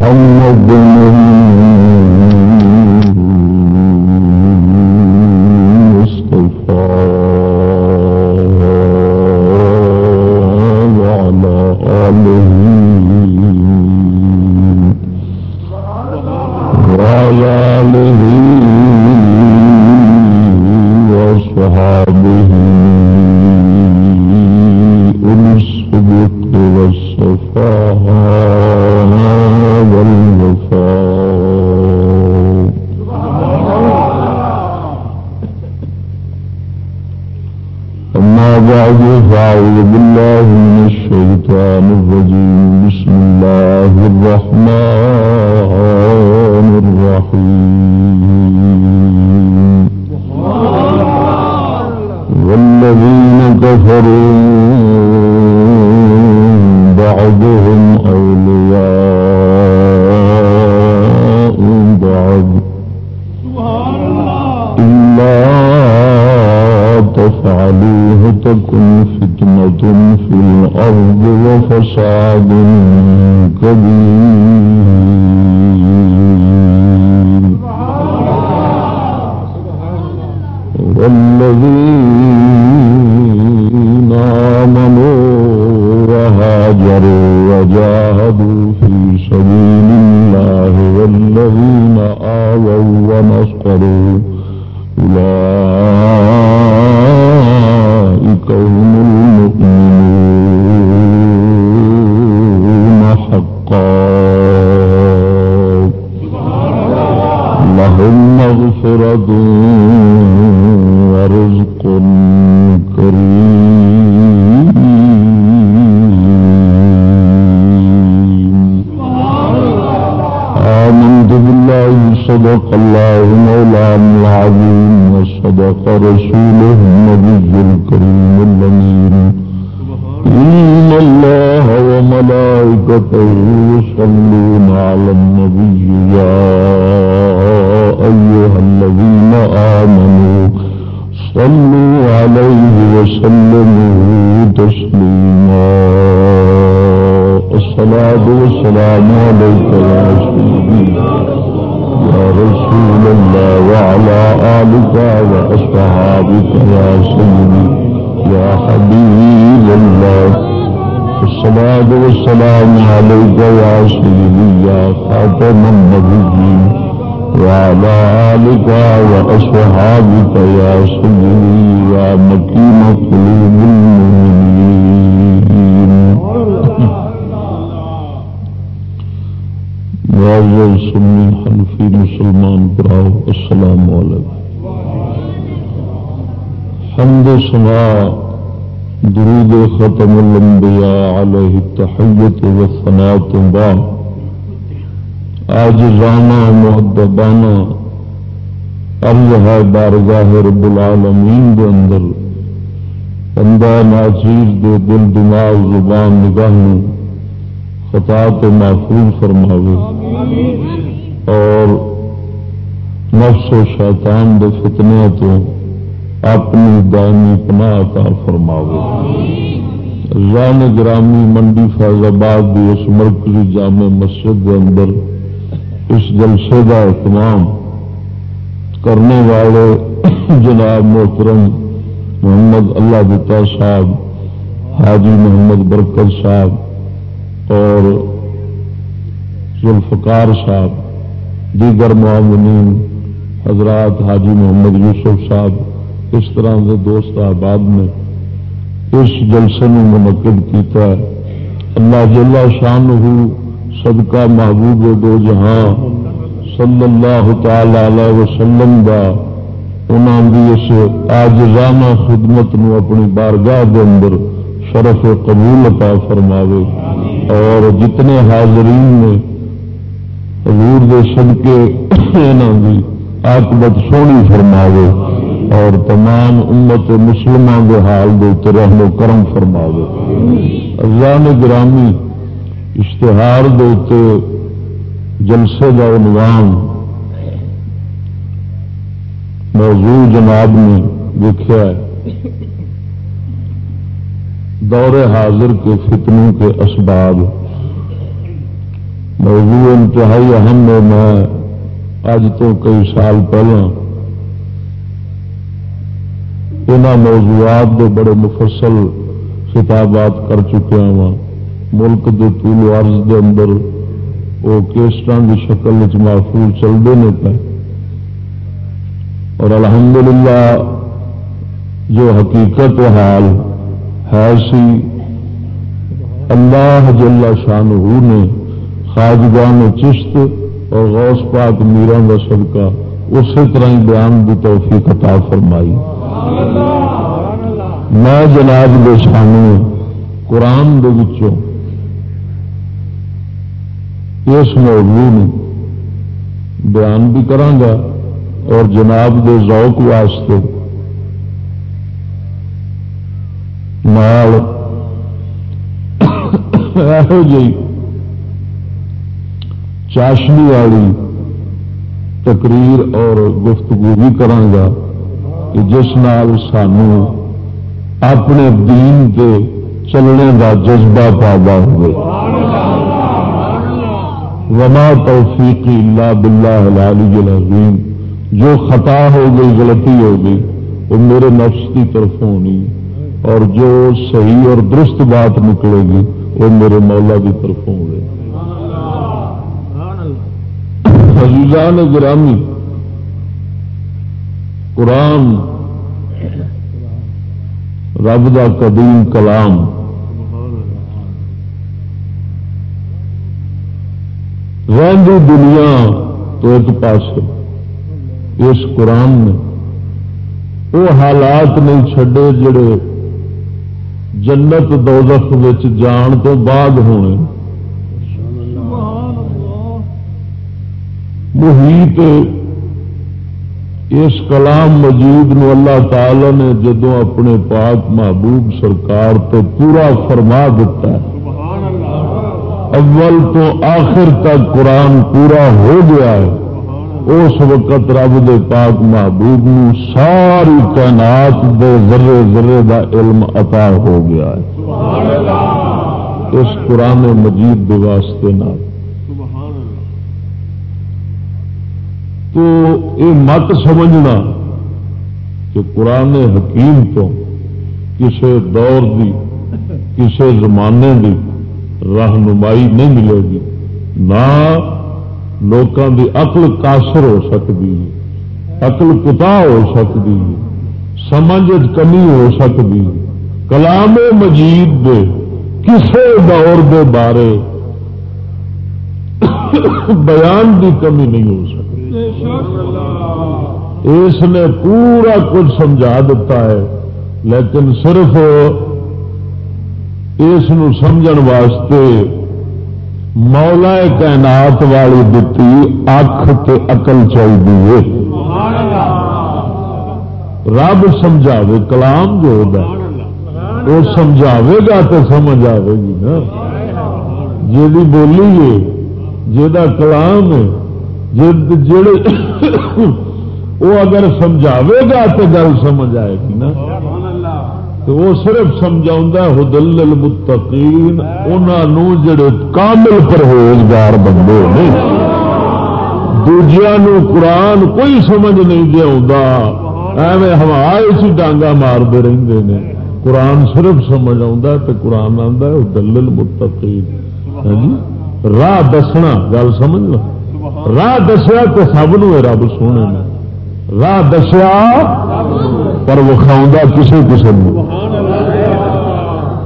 ہم والصلاة والسلام عليك يا سيدي يا خاتم النبيين وعلى آلك وأصحابك يا سيدي يا مكين قلوب المؤمنين. معزز سنی حنفی مسلمان براؤ، السلام علیکم حمد و سنا ختم الانبیاء علیہ التحیت و ثنات بعد آج رانا محدبانا عرض ہے بارگاہ رب العالمین دے اندر بندہ ناچیز دے دل دماغ زبان نگاہ خطا تو محفوظ فرماوے. اور نفس و شیطان دے فتنے تو اپنی دائمی پناہ عطا فرماوے۔ ران گرامی منڈی فیض آباد کی اس مرکزی جامع مسجد کے اندر اس جلسے کا اہتمام کرنے والے جناب محترم محمد اللہ دتا صاحب، حاجی محمد برکت صاحب اور ذوالفقار صاحب، دیگر معاملین حضرات حاجی محمد یوسف صاحب اس طرح کے دوست آباد میں اس جلسے میں منعقد کیتا ہے۔ اللہ جل شان ہو صدقہ محبوب دو جہاں صلی اللہ تعالی علیہ وسلم دا انہوں کی اس آجزانہ خدمت نو اپنی بارگاہ دے اندر شرف قبول عطا فرماوے۔ اور جتنے حاضرین نے حضور دے صدقے انہوں کی آکبت سونی فرماوے۔ اور تمام امت مسلمان کے حال دے رحم و کرم فرما دے اللہ گرامی، اشتہار دے جلسے کا عنوان موضوع جناب نے دیکھا ہے۔ دور حاضر کے فتنوں کے اسباب۔ موضوع انتہائی اہم ہے۔ میں اج تو کئی سال پہلے ان موضوعات کے بڑے مفصل خطابات کر چکا ہاں وا ملک کے طول عرض دے اندر وہ کیسٹر کی شکل محفوظ چلتے ہیں پہ۔ اور الحمدللہ جو حقیقت حال ہے سی، اللہ جل شاہ نے خاجگان چشت اور غوث پاک میران کا صدقہ اسی طرح ہی بیان کی توفیق عطا فرمائی۔ میں جناب کے سامنے قرآن کے اس موضوع بیان بھی کرانگا اور جناب دے ذوق واسطے یہو جی چاشنی والی تقریر اور گفتگو بھی کرانگا کہ جس نال سانو اپنے دین کے چلنے کا جذبہ پیدا ہوئے۔ وما توفیقی اللہ باللہ العلی العظیم۔ جو خطا ہو گئی، غلطی ہو گئی، وہ میرے نفس کی طرف ہونی۔ اور جو صحیح اور درست بات نکلے گی، وہ میرے مولا کی طرف ہوں گے عزیزان گرامی، قرآن، رب کا قدیم کلام۔ رہی دنیا تو ایک پاس اس قرآن نے وہ حالات نہیں چھڈے جڑے جنت دوزخ جان تو بعد ہونے۔ محیط اس کلام مجید نو اللہ تعالی نے جدو اپنے پاک محبوب سرکار تو پورا فرما دیتا ہے۔ اول تو آخر تک قرآن پورا ہو گیا ہے۔ اس وقت رب دے پاک محبوب نو ساری تعینات دے ذرے ذرے دا علم عطا ہو گیا ہے۔ اس قرآن مجید دے واسطے نہ۔ تو یہ مت سمجھنا کہ قرآن حکیم تو کسی دور دی کسی زمانے دی رہنمائی نہیں ملے گی، نہ لوگوں کی اقل کاسر ہو سکتی اقل کتا ہو سکتی سمجھ کمی ہو سکتی ہے۔ کلام مجید دے کسے دور دے بارے بیان کی کمی نہیں ہو سکتی اس نے پورا کچھ سمجھا دیتا ہے، لیکن صرف اس سمجھ واسطے مولا کائنات والی دتی اکھ تے اقل چاہیے رب سمجھاوے، کلام جو ہوگا وہ سمجھاوے گا تو سمجھ آئے گی نا۔ جی بولی ہے جا کلام ہے جڑے وہ اگر سمجھاوے گا تو گل سمجھ آئے گی نا۔ تو وہ صرف سمجھا ہدل المتقین انہوں جڑے کامل پرہیزگار بندے نہیں۔ دوجیا قرآن کوئی سمجھ نہیں دیا ایویں ہمارے سی ڈانگا مارتے رہتے ہیں قرآن صرف سمجھ آتا قرآن آتا ہے المتقین ہاں جی، راہ دسنا، گل سمجھ راہ دسیا تو سب نو رب سونے نے۔ راہ دسیا پر وکھاؤں کسی کسی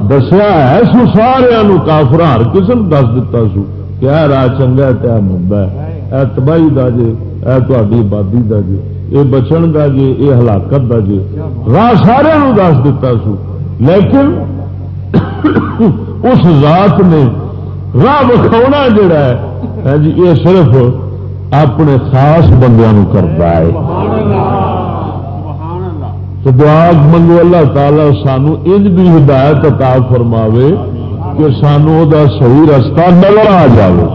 دسیا ہے سو سارا کافر ہر قسم دس دتا سو کیا راہ چنگا کیا مندا ہے۔ اے تباہی دا جے، اے تاری آبادی دا جے، اے بچن دا جے، اے ہلاکت دا جے۔ راہ سارے دس دتا سو۔ لیکن اس ذات نے راہ وکھاؤنا جڑا ہے جی یہ صرف اپنے خاص بندیاں کرتا ہے۔ تو دعا منگو اللہ تعالی سانو انج بھی ہدایت عطا فرماوے کہ سانو دا صحیح رستہ نظر آ جائے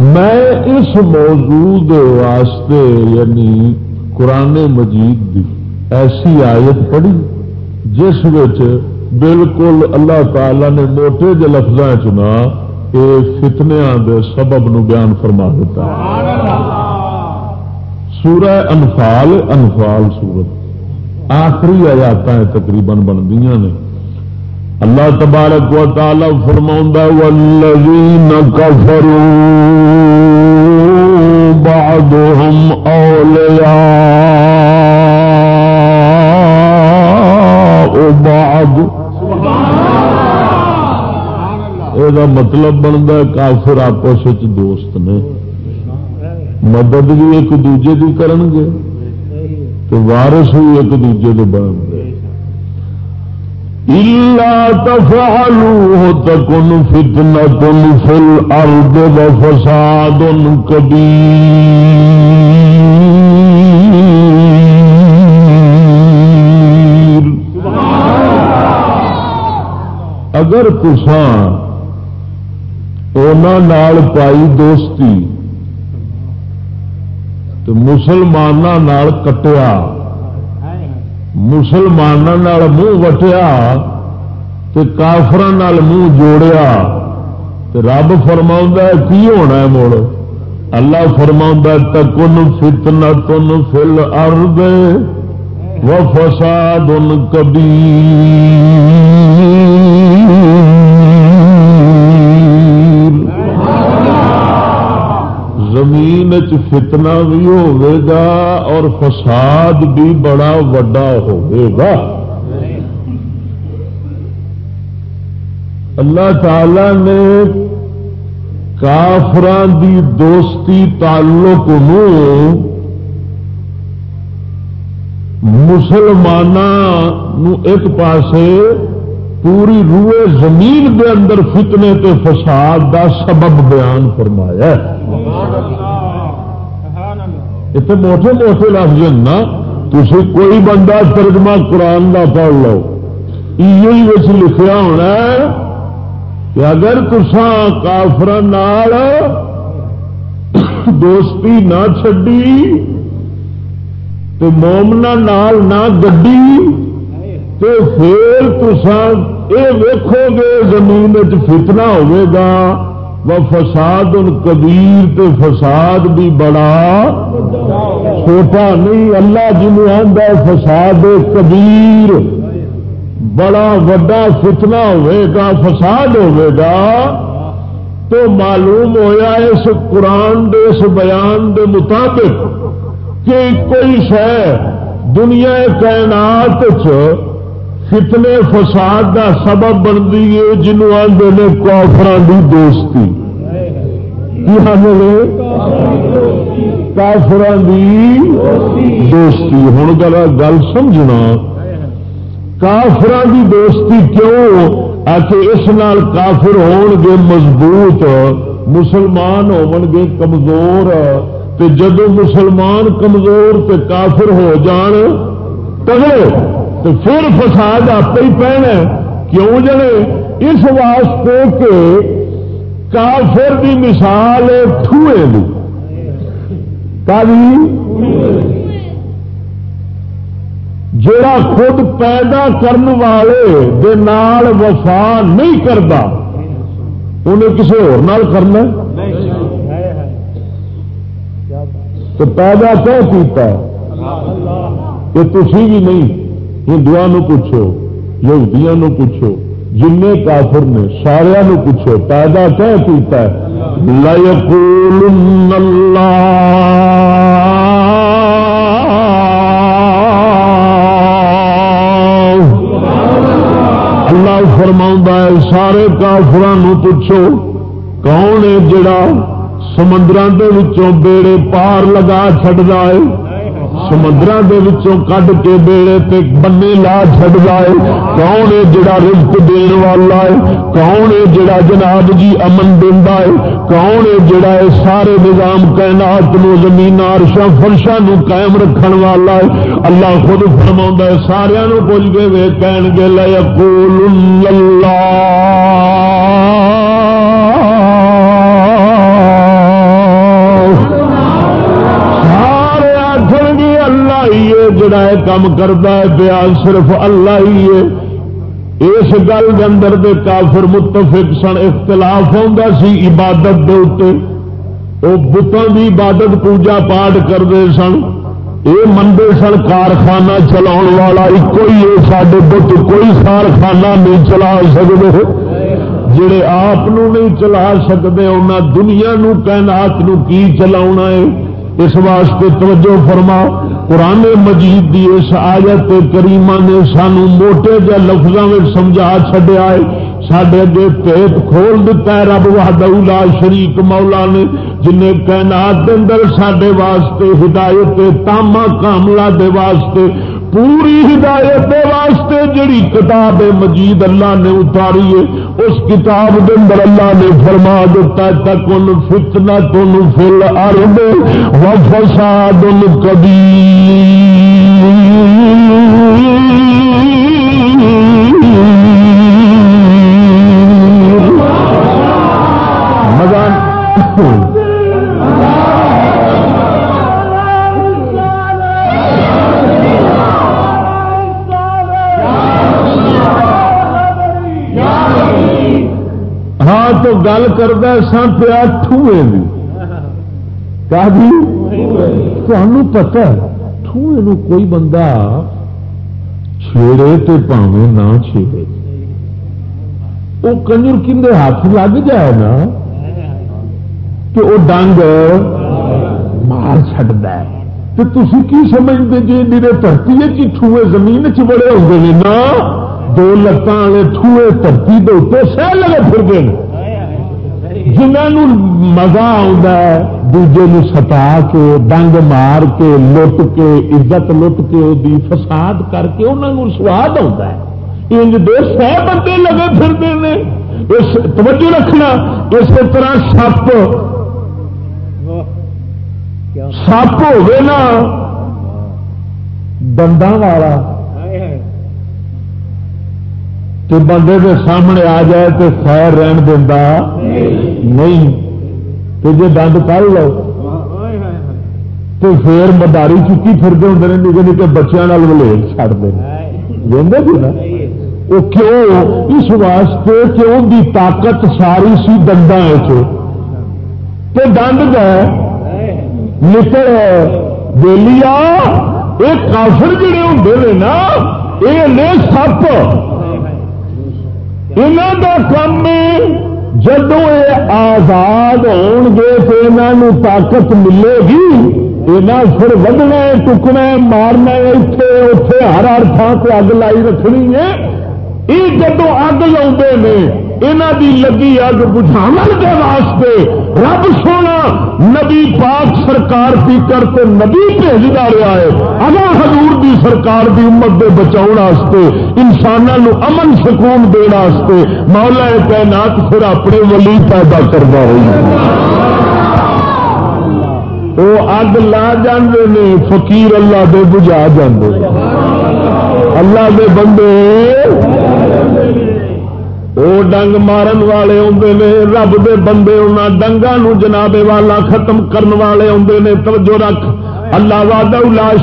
میں اس موضوع واسطے یعنی قرآن مجید دی ایسی آیت پڑھی جس بالکل اللہ تعالی نے موٹے ج لفظ چنا فتنیا دے سبب نو بیان فرما دیتا۔ سورہ انفال انفال سورت۔ آخری آیات تقریباً بنتی نے۔ اللہ تبارک و تعالی فرما والذین کفروا بعضهم اولیاء بعض۔ یہ مطلب بنتا کافر آپس دوست نے مدد بھی ایک دوجے کی کرن گے تو وارس بھی ایک دوجے کے بن گے تفعلوا تكن فتنة في الأرض وفساد كبير اگر تسان نال پائی دوستی تو مسلمانوں کٹیا مسلمانوں منہ وٹیا تو کافر منہ جوڑیا تو رب فرما کی ہونا ہے مڑ اللہ فرما تکن فتنا تن فل ارد و فساد کبھی فتنہ بھی ہوگا اور فساد بھی بڑا وڈا ہوگا اللہ تعالی نے کافران دی دوستی تعلق مسلمانوں ایک پاسے پوری روئے زمین دے اندر فتنے تے فساد دا سبب بیان فرمایا اتنے موٹے موٹے لفظ نا تھی کوئی بندہ ترجمہ قرآن کا پڑھ لو۔ یہ لکھا ہونا کہ اگر تسان کافر دوستی نہ چڈی تو مومنا نال نہ گڈی تو پھر تسان یہ ویکو گے زمین فتنا ہوگا وہ فساد ان کبیر تے فساد بھی بڑا چھوٹا نہیں، اللہ جنوب آدھا فساد کبیر بڑا وڈا فتنا ہوئے فساد ہوئے تو معلوم ہویا اس قرآن دے، اس بیان دے مطابق کہ کوئی شہ دنیا کائنات فتنے فساد کا سبب بنتی ہے جنوب آدھے نے کافران کی دوستی۔ کافران کی دوستی۔ ہوں گل سمجھنا۔ کافران کی دوستی کیوں؟ آ اس نال کافر ہون گے مضبوط، مسلمان ہون گے کمزور۔ جدو مسلمان کمزور تے کافر ہو جان، تگڑے۔ تو پھر فساد آپ ہی پہنا کیوں جڑے اس واسطے کہ کافر کی مثال ٹھوئے دی۔ جڑا خود پیدا کرنے والے دے نال وفا نہیں کرتا انہیں کسی اور کرنا؟ تو پیدا کیا کیتا؟ کہ تھی بھی نہیں۔ ہندو پوچھو یہودیاں پوچھو جن کافر نے سارا پوچھو، پیدا کیا کیتا ہے؟ اللہ فرما ہے، سارے کافران پوچھو، کون ہے جڑا سمندر کے بیڑے پار لگا چڑھتا ہے؟ سمندر کڈ کے بیڑے تے بنے لا چڈ لائے کون ہے جڑا رزق دین والا ہے؟ کون ہے جڑا جناب جی امن دینا ہے؟ کون ہے جڑا ہے سارے نظام کائنات نو زمین عرشا فرشا نو قائم رکھن والا ہے؟ اللہ خود فرما ہے سارا پوچھ کے وے کہن گے لے اللہ جڑا ہے کام کرتا ہے پیا صرف اللہ ہی ہے۔ اس گل کے اندر دے کافر متفق سن، اختلاف ہوتا سی عبادت دے اتنے وہ بتوں کی عبادت پوجا پاٹ کرتے سن۔ یہ منگے سن، کارخانہ چلا والا ایک ہی ہے۔ سارے بت کوئی کارخانہ نہیں چلا سکتے جڑے آپ نہیں چلا سکتے انہیں دنیا کائنات نو کی چلا ہے؟ اس واسطے توجہ فرما قرآن مجید دی اس آیت کریمہ نے سانو موٹے جا لفظوں میں سمجھا چڈیا ہے۔ سڈے اگے پیٹ کھول دیتا ہے رب وحدہ شریک مولا نے، جنہیں کائنات اندر سڈے واسطے ہدایت، تاما کاملہ دے واسطے پوری ہدایت واسطے جڑی کتاب مجید اللہ نے اتاری ہے، اس کتاب کے اندر اللہ نے فرما دیتا تک ان فتنا تن فل ارد و فساد کبھی مگر گل کرتا سا پیا ٹوئے تمہیں پتا ٹوئے کوئی بندہ چھیڑے تو پاوے نہ چھیڑے۔ وہ کنجر کھے ہاتھ لگ جائے نا، کہ وہ ڈنگ مار چڈا تو تھی کی سمجھتے جی میرے دھرتی چوئے زمین چ بڑے ہوتے ہیں نا، دو لتان والے ٹوئے دھرتی کے اتنے سہ لگے پھرتے ہیں جنہوں مزہ دوجے ستا کے ڈنگ مار کے، لٹ کے، عزت لٹ کے فساد کر کے انہوں سواد آتا ہے۔ انج دو سہ بندے لگے پھرتے ہیں اس توجہ رکھنا، اس طرح سپ سپ نا دنداں والا۔ کہ بندے کے سامنے آ جائے تو خیر رہن دینا نہیں تو جی دند کر لو۔ تو پھر مداری چکی پھرتے ہوں نے نکے نکے بچوں ولیٹ چڑھتے ہیں نا؟ وہ کیوں؟ اس واسطے کہ ان کی طاقت ساری سی دندان تو دند گئے نکل ویلی یہ کافر جڑے ہوں نا یہ سپ۔ انہوں کا کام جدو یہ آزاد ہون گے تو یہاں طاقت ملے گی یہاں پھر ودنا ٹکنا مارنا اتنے اتے ہر ہر تھان سے اگ لائی رکھنی ہے۔ یہ جدو اگ لا یہاں کی لگی اگ بجھاو کے واسطے رب سونا، نبی پاک سرکار کی کرتے نبی بھیجتا رہا ہے اگر حضور دی سرکار دی امت دے بچاؤ واسطے انسانوں امن سکون دے مولا تعینات پھر اپنے ولی پیدا کرتا رہی وہ اگ لا جاندے نے، فقیر اللہ دے بجا جاندے۔ اللہ دے بندے وہ ڈنگ مارن والے آتے نے، رب دے بندے انہوں ڈنگا جنابے والا ختم کرن والے آتے نے۔ توجہ رکھ۔ اللہ واد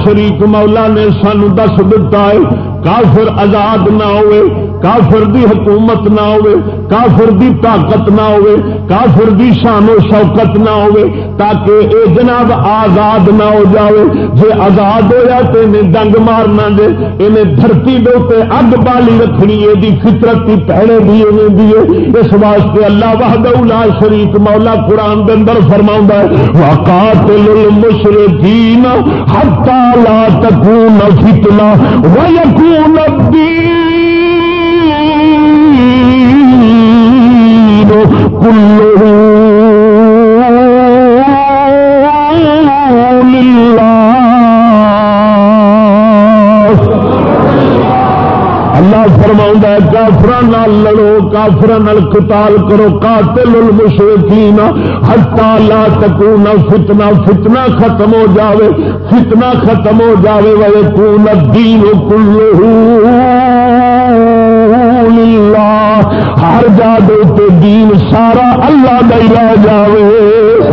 شریف مولا نے سانو دس دتا ہے، کافر آزاد نہ ہوئے۔ کافر دی حکومت نہ ہوئے، کافر دی طاقت نہ ہوئے، کافر دی شان و شوکت نہ ہوئے، تاکہ اے جناب آزاد نہ ہو جاوے۔ جے آزاد ہوا تو انہیں ڈنگ مارنا دے، انہیں دھرتی دے اتنے اگ بالی رکھنی ہے دی فطرت کی پہلے بھی انہیں دیے اس واسطے اللہ وحد لا شریف مولا قرآن دے اندر فرماؤں ہے، وقاتل المشرکین حتی لا تکون فتنہ ویکون الدین اللہ فرما کافر لڑو کافر کتال کرو، قاتل المشرکین حتا لا تکون فتنہ فتنہ ختم ہو جاوے، فتنہ ختم ہو جاوے، ویکون الدین کلہ ہر جا دے دین سارا اللہ دے رہ جاوے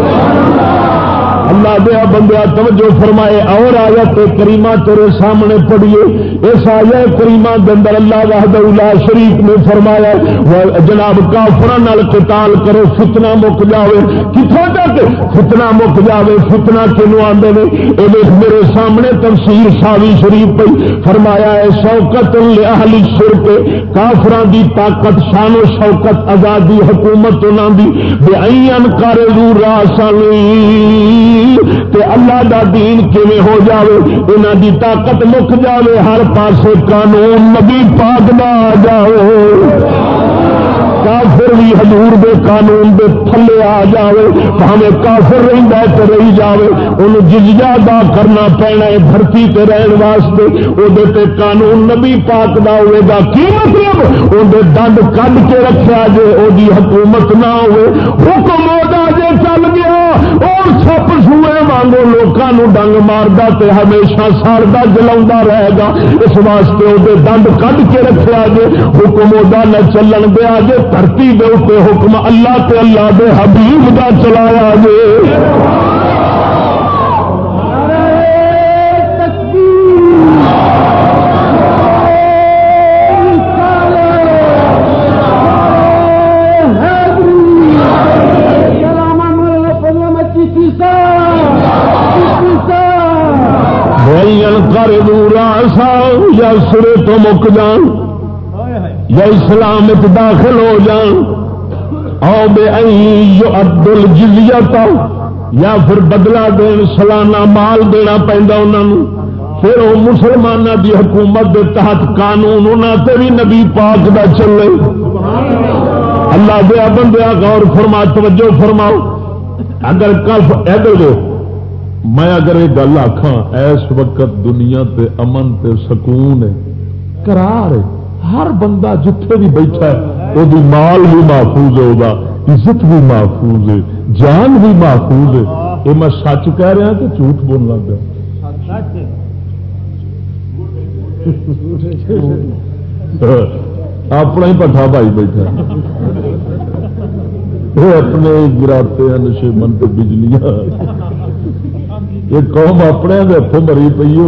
اللہ دیا بندیا توجہ فرمائے، اور آیا تو کریما تیرے سامنے پڑھیے۔ اس آیا کریما دندر اللہ وحد اللہ شریف نے فرمایا جناب کافر قتال کرو فتنا مک جائے کتوں تک؟ فتنا مک جائے فتنا کنو آدھے یہ میرے سامنے تفسیر ساوی شریف پہ فرمایا ہے، شوکت لہلی سر کے کافران دی طاقت، شان و شوکت، آزادی، حکومت انہوں دی۔ بے این کرے تے اللہ دا دین کیویں ہو جاوے؟ انہاں دی طاقت مک جاوے، ہر پاسے قانون نبی پاک دا آ جاوے۔ کافر بھی حضور دے قانون دے تھلے آ جاوے ہمیں کافر رہتا ہے تو رہی جاوے۔ انہوں جزیا دا کرنا پینا ہے دھرتی تے رہن واسطے۔ وہ قانون نبی پاک دا ہوئے گا۔ کی مطلب؟ اندر دند کڈ کے رکھا جے وہ حکومت نہ ہوئے۔ حکم ہوتا جے چل اور سپ سوئے مانگو لوگوں ڈنگ مارتا تے ہمیشہ سڑتا جلا رہے گا۔ اس واسطے وہ دند کھ کے رکھا جے، حکم وہ نہ چلن دیا جے، دھرتی دے حکم اللہ تے اللہ دے حبیب دا چلایا جے۔ یا سرے تو مک جان، یا اسلام داخل ہو جان او بے جو ابدل یا پھر بدلا دین، سالانہ مال دینا پہنتا انہوں پھر وہ مسلمانوں کی حکومت کے تحت قانون انہوں سے بھی نبی پاک دا چلے۔ اللہ دیا بندیا غور فرما، توجہ فرماؤ۔ اگر کف ادھر میں اگر یہ گل آخا اس وقت دنیا تے امن تے سکون ہے کرار ہے، ہر بندہ جتھے بھی بیٹھا ہے، وہ مال بھی محفوظ ہوگا عزت بھی محفوظ ہے، جان بھی محفوظ ہے۔ یہ میں سچ کہہ رہا کہ جھوٹ بولنا پیا اپنا ہی پٹھا بھائی بیٹھا۔ وہ اپنے گراتے ہیں، نشے من بجلیاں۔ یہ قوم اپنے ہاتھوں مری پی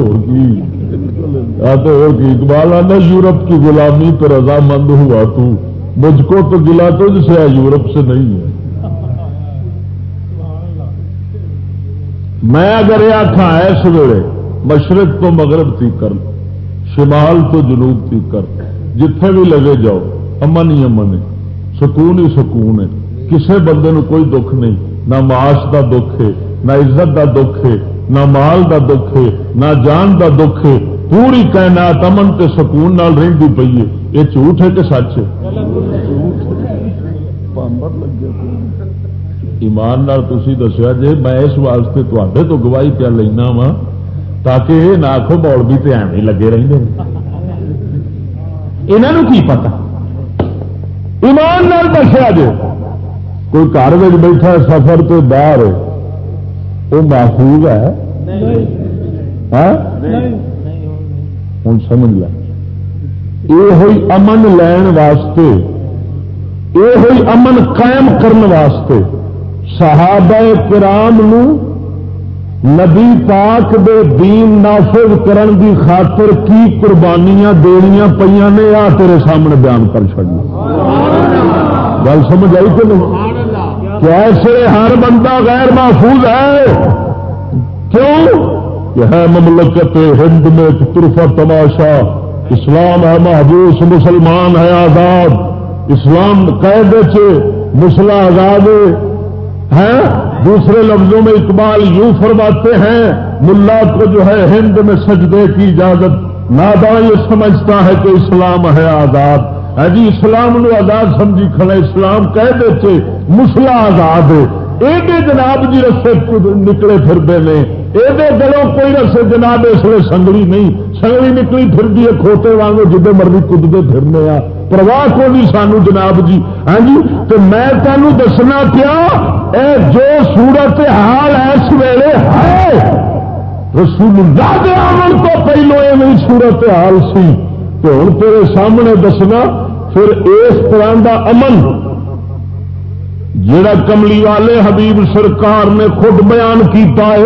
اقبال آنا، یورپ کی غلامی تو رضا مند ہوا تو۔ مجھ کو تو گلا تو جسے یورپ سے نہیں ہے۔ میں اگر یہ آخا اس ویلے، مشرق تو مغرب تھی کر، شمال تو جنوب تھی کر۔ جتھے بھی لگے جاؤ، امن ہی امن ہے۔ سکون ہی سکون ہے۔ کسے بندے نو کوئی دکھ نہیں، نہ معاش دا دکھ ہے۔ نہ عزت دا دکھ ہے، نہ مال دا دکھ ہے، نہ جان دا دکھ ہے۔ پوری کائنات امن تے سکون نال رہی پی ہے۔ یہ جھوٹ ہے کہ سچ ہے؟ ایمان تھی دسیا جی میں اس واسطے تے تو گواہی پیا لینا وا تاکہ یہ نہ آخو مول بھی تو ایویں لگے رہتے یہاں کی پتا ایمان دسیا جی کوئی گھر بیٹھا سفر تو باہر وہ محفوظ ہے؟ ہاں؟ ہوں سمجھ یہ امن لین واسطے یہ امن قائم کرنے واسطے صحابہ کرام نو نبی پاک دے دین نافذ کرن دی خاطر کی قربانیاں دنیا پہ نے آ تیرے سامنے بیان کر چڑی گل سمجھ آئی کہ نہیں؟ کیسے ہر بندہ غیر محفوظ ہے۔ کیوں؟ کہ ہے مملکت ہند میں ایک طرفہ تماشا۔ اسلام ہے محبوس، مسلمان ہے آزاد۔ اسلام قید مسلح آزاد ہے۔ دوسرے لفظوں میں اقبال یوں فرماتے ہیں، ملا کو جو ہے ہند میں سجدے کی اجازت نادا یہ سمجھتا ہے کہ اسلام ہے آزاد۔ جی اسلام نو آزاد سمجھی کھڑا اسلام کہہ دیتے، مسلا آزاد یہ جناب جی رسے نکلے پھرتے ہیں۔ یہ گلوں کوئی رسے جناب اس لیے سنگلی نہیں۔ سنگلی نکلی پھرتی ہے، کھوتے وانگو جدے مرضی کدتے پھرنے آ پرواہ کو نہیں سانو جناب جی۔ ہاں جی تو میں تمہیں دسنا کیا اے جو صورت حال اس ویلے ہے، رسول اللہ کے آمن تو پہلو یہ صورت حال سی۔ تو ہوں تیرے سامنے دسنا پھر اس طرح دا امن جڑا کملی والے حبیب سرکار نے خود بیان کیتا ہے۔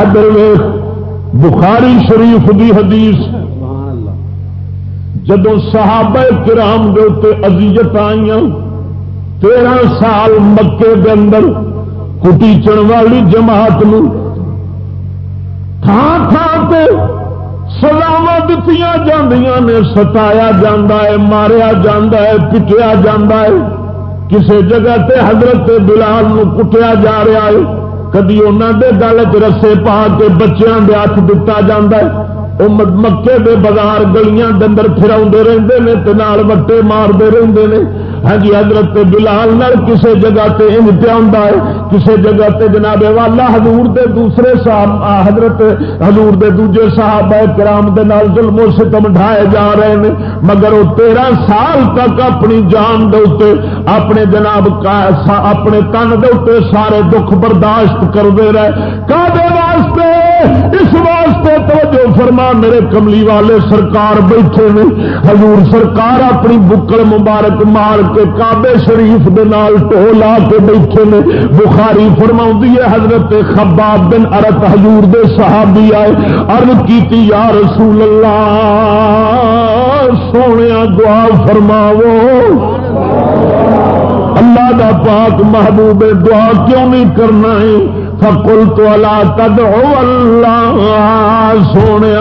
ادھر بخاری شریف دی حدیث۔ جدو صحابہ کرام دے ازیت آئی تیرہ سال مکے دے اندر کٹیچن والی جماعت نو۔ تھان تھان پہ سزاوا دیتی نے، ستایا جا ماریا جا پٹیا جا کسی جگہ تے حضرت بلال نو کٹیا جا رہا ہے۔ کدی انہوں دے گل چ رسے پا کے بچوں کے ہاتھ دتا جا مکے دے بازار گلیاں دندر فرا رہتے ہیں تو وٹے مارتے رہتے ہیں ہاں جی حضرت بلال نال کسے جگہ تے ان پیا ہے، کسے جگہ تے جناب والا حضور دے دوسرے صاحب حضرت حضور دے دوجے صاحب کرام دے نال ظلم و ستم ڈھائے جا رہے ہیں، مگر وہ تیرہ سال تک اپنی جان دے اتے اپنے جناب اپنے تن دے اتے سارے دکھ برداشت کرتے رہے۔ کا واسطے اس واسطے توجہ فرما، میرے کملی والے سرکار بیٹھے نے۔ حضور سرکار اپنی بکل مبارک مار کے کابے شریف دے نال ٹو لا کے بیٹھے نے۔ بخاری فرما ہے، حضرت خباب بن ارت حضور دے صحابی آئے ارد کی یا رسول اللہ سونے دعا فرماو اللہ دا پاک محبوب دعا کیوں نہیں کرنا ہے؟ فکل تو اللہ تد اللہ. سونے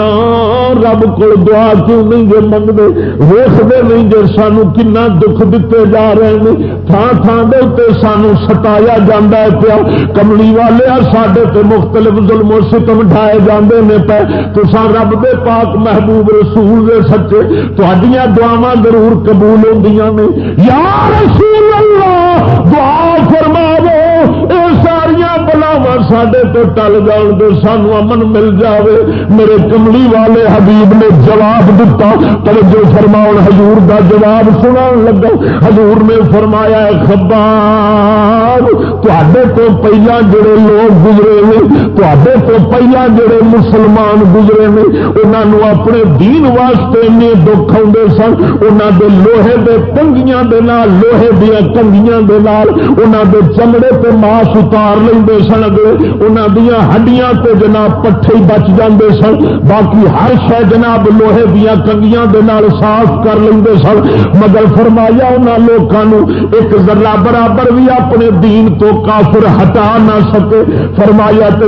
رب کو دعا کیوں نہیں جی منگتے؟ ویستے نہیں جی سانو کنا دکھ دیتے جا رہے ہیں. تھان تھان دے سانو ستایا جا پیا. کملی والے سڈے تے مختلف ظلم و ستم ڈھائے جاندے نے پہ تو سان رب دے پاک محبوب رسول دے سچے. تھوڑیاں دعوا ضرور قبول ہوں نے. یا رسول اللہ، دعا فرماو بلاوا سڈے تو ٹل جان دے، سانو امن مل جاوے۔ میرے کملی والے حبیب نے جواب دتا۔ توجہ فرماؤ حضور دا جواب سنان لگا۔ حضور نے فرمایا خبار تے تو پہلا جڑے لوگ گزرے نے تے تو پہلا جڑے مسلمان گزرے نے انہوں اپنے دین واسطے نے دکھ آتے سن انہوں دے لوہے دے کنگیاں دے نال، لوہے دیا کنگیاں دے نال انہوں دے چمڑے تے ماس اتار لیں سن اگلے انہوں دیا ہڈیاں تے جناب پٹھے بچ جاندے سن، باقی ہر شہ جناب لوہے دیا کنگیاں دے نال صاف کر لیں سن۔ مگر فرمایا انہوں لوگوں ایک ذرا برابر بھی اپنے دین تو کافر ہٹا نہ سکے۔ فرمایا تے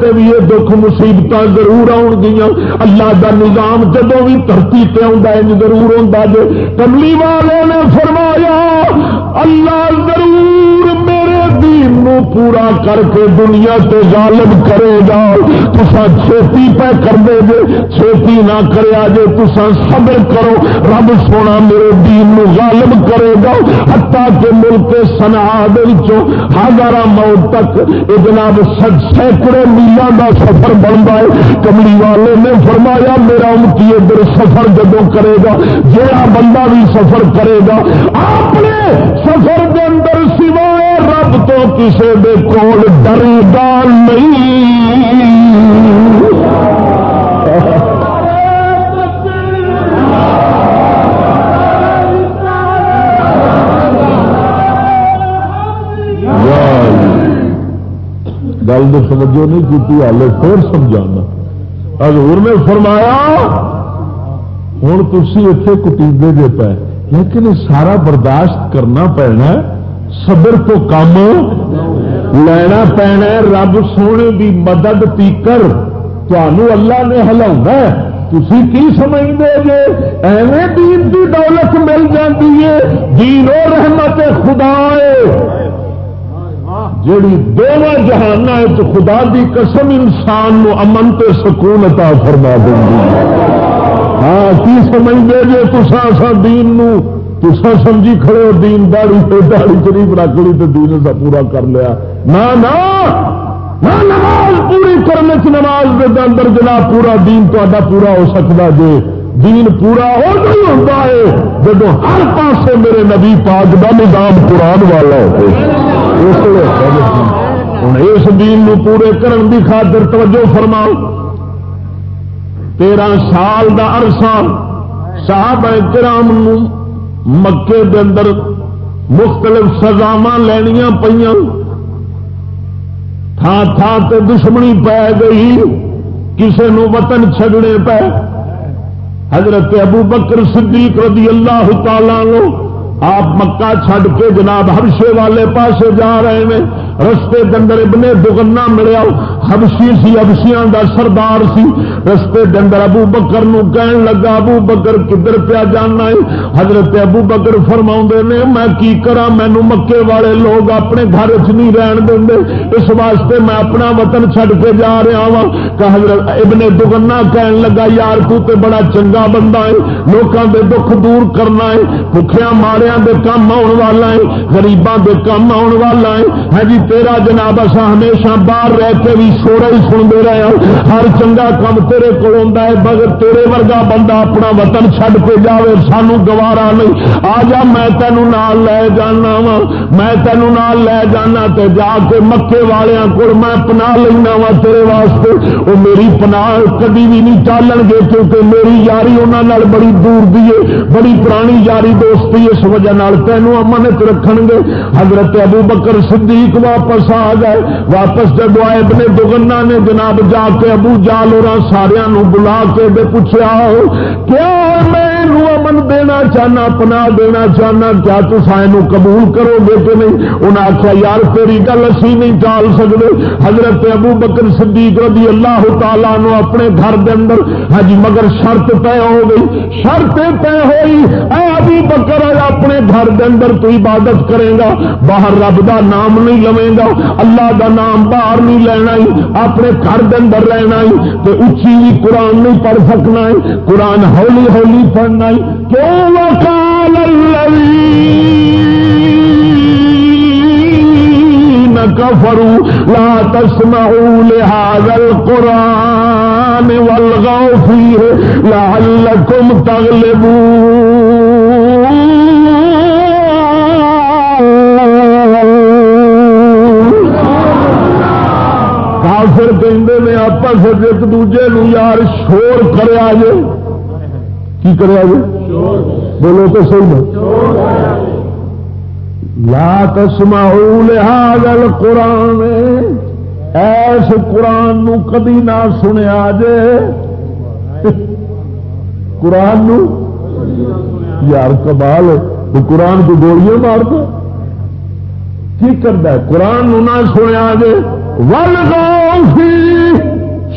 تے بھی یہ دکھ مصیبت ضرور آن گیا اللہ دا نظام جدو بھی دھرتی پہ آج ضرور آتا جی کملی والے نے فرمایا، اللہ ضرور دین نو پورا کر کے دنیا تے غالب کرے گا۔ تسا چھتی پہ کر دے جے چھتی نہ کرے جے تسا صبر کرو۔ رب سونا میرے دین نو غالب کرے گا۔ حتیٰ کہ ملک سنا ہزارہ موت تک یہ جناب سینکڑے میلوں کا سفر بنتا ہے۔ کملی والے نے فرمایا، میرا امتی ادھر سفر جدو کرے گا جہاں بندہ بھی سفر کرے گا، اپنے سفر کے اندر کسی دے کول ڈرے نہیں۔ گل تو سمجھو نہیں کی ہال پھر سمجھانا۔ حضور نے فرمایا ہوں تھی اتنے کٹیبے دے پے، لیکن سارا برداشت کرنا پینا صبر تو کام لینا پینا رب سونے کی مدد پیکر تمہوں اللہ نے ہلا تھی کی سمجھتے جی ایویں دین کی دولت مل جاتی ہے دین و رحمت خدا ہے جیڑی دونوں جہان خدا دی قسم انسان نو امن تے سکون عطا فرما دیں ہاں کی سمجھتے جی تصا دین نو تسا سمجھی کھڑے ہو دین داڑی سے داڑی شریف رکھ لی تو دین کا پورا کر لیا نہ نماز پوری کرنے چ نماز کے اندر جناب پورا دین تا پورا ہو سکتا جی دین پورا ہو نہیں ہوتا ہے۔ جب ہر پاسے میرے نبی پاک کا نظام قرآن والا ہو ہوں اس دین نو پورے کرن دی خاطر توجہ فرماؤ۔ تیرہ سال دا عرصہ صاحب کرام مکے دے اندر مختلف سزاوا لینیا پہ تھان تھان تے دشمنی پی گئی کسی نو وطن چھڑنے پے۔ حضرت ابو بکر صدیق رضی اللہ تعالی لو آپ مکہ چھڈ کے جناب ہرشے والے پاسے جا رہے ہیں۔ رستے دندر ابن دگنا ملیا۔ ہبشی سی ہبشیاں دا سردار سی۔ رستے دندر ابو بکر نو کہن لگا، ابو بکر کدھر پیا جانا ہے؟ حضرت ابو بکر فرما نے، میں کی کرا مینو مکے والے لوگ اپنے گھر چ نہیں رہن دیں اس واسطے میں اپنا وطن چھڈ کے جا رہا وا کہ حضرت ابن دگنا کہن لگا، یار تو تے بڑا چنگا بندہ ہے لوگوں دے دکھ دور کرنا ہے بھوکھیا ماریا دے کام آن والا ہے، غریباں دے کام آن والا ہے۔ ہاں جی تیرا جناب اصا ہمیشہ باہر رہ کے بھی سورا ہی سنتے رہے ہیں ہر چنگا کام تیرے کو ہے، مگر تیرے ورگا بندہ اپنا وطن چھڈ کے جائے سانو گوارا نہیں۔ آ جا، میں تینوں نال لے جانا وا میں تینوں نال لے جانا تے جا کے مکے والوں کو میں پنا لینا وا تیرے واسطے۔ وہ میری پنا کدی بھی نہیں چالن گے، کیونکہ میری یاری انہوں بڑی دور دی ہے، بڑی پرانی یاری دوستی اس وجہ تینوں امن چ رکھ گے۔ حضرت ابو بکر صدیق واپس آ گئے۔ واپس جب آئے اپنے دگنا نے جناب جا کے ابو جال اور سارا بلا کے پوچھا کیا میں امن دینا چاہنا اپنا دینا چاہنا، کیا تصا قبول کرو گے کہ نہیں؟ انہیں آخیا یار تیری گل اسی نہیں ٹال سکتے حضرت ابو بکر صدیق رضی اللہ تعالیٰ نو اپنے گھر دے اندر ہاں جی، مگر شرط طے ہو گئی۔ شرط طے ہوئی۔ اے ابو بکر اپنے گھر دے اندر تو عبادت کرے گا، باہر رب دا نام نہیں لوے گا، اللہ دا نام باہر نہیں لینا ہی اپنے گھر دے اندر رہنا ہی تو اچھی قرآن نہیں پڑھ سکنا ہے، قرآن ہولی ہولی پڑھنا ہی کیوں وقال الذين كفروا لا تسمعوا لهذا القرآن والغوا فيه لعلكم تغلبون. کافر کہندے نے آپس ایک دوجے نو یار شور کرے آجے کی کرے آجے بولو تو صحیح لا تسمعوا لهذا القرآن۔ ایس قرآن نو کدی نہ سنیا جے۔ قرآن نو؟ یار کبال قرآن کو گولیاں مار دو کی کرتا ہے؟ قرآن نو نہ سنیا جے۔ ول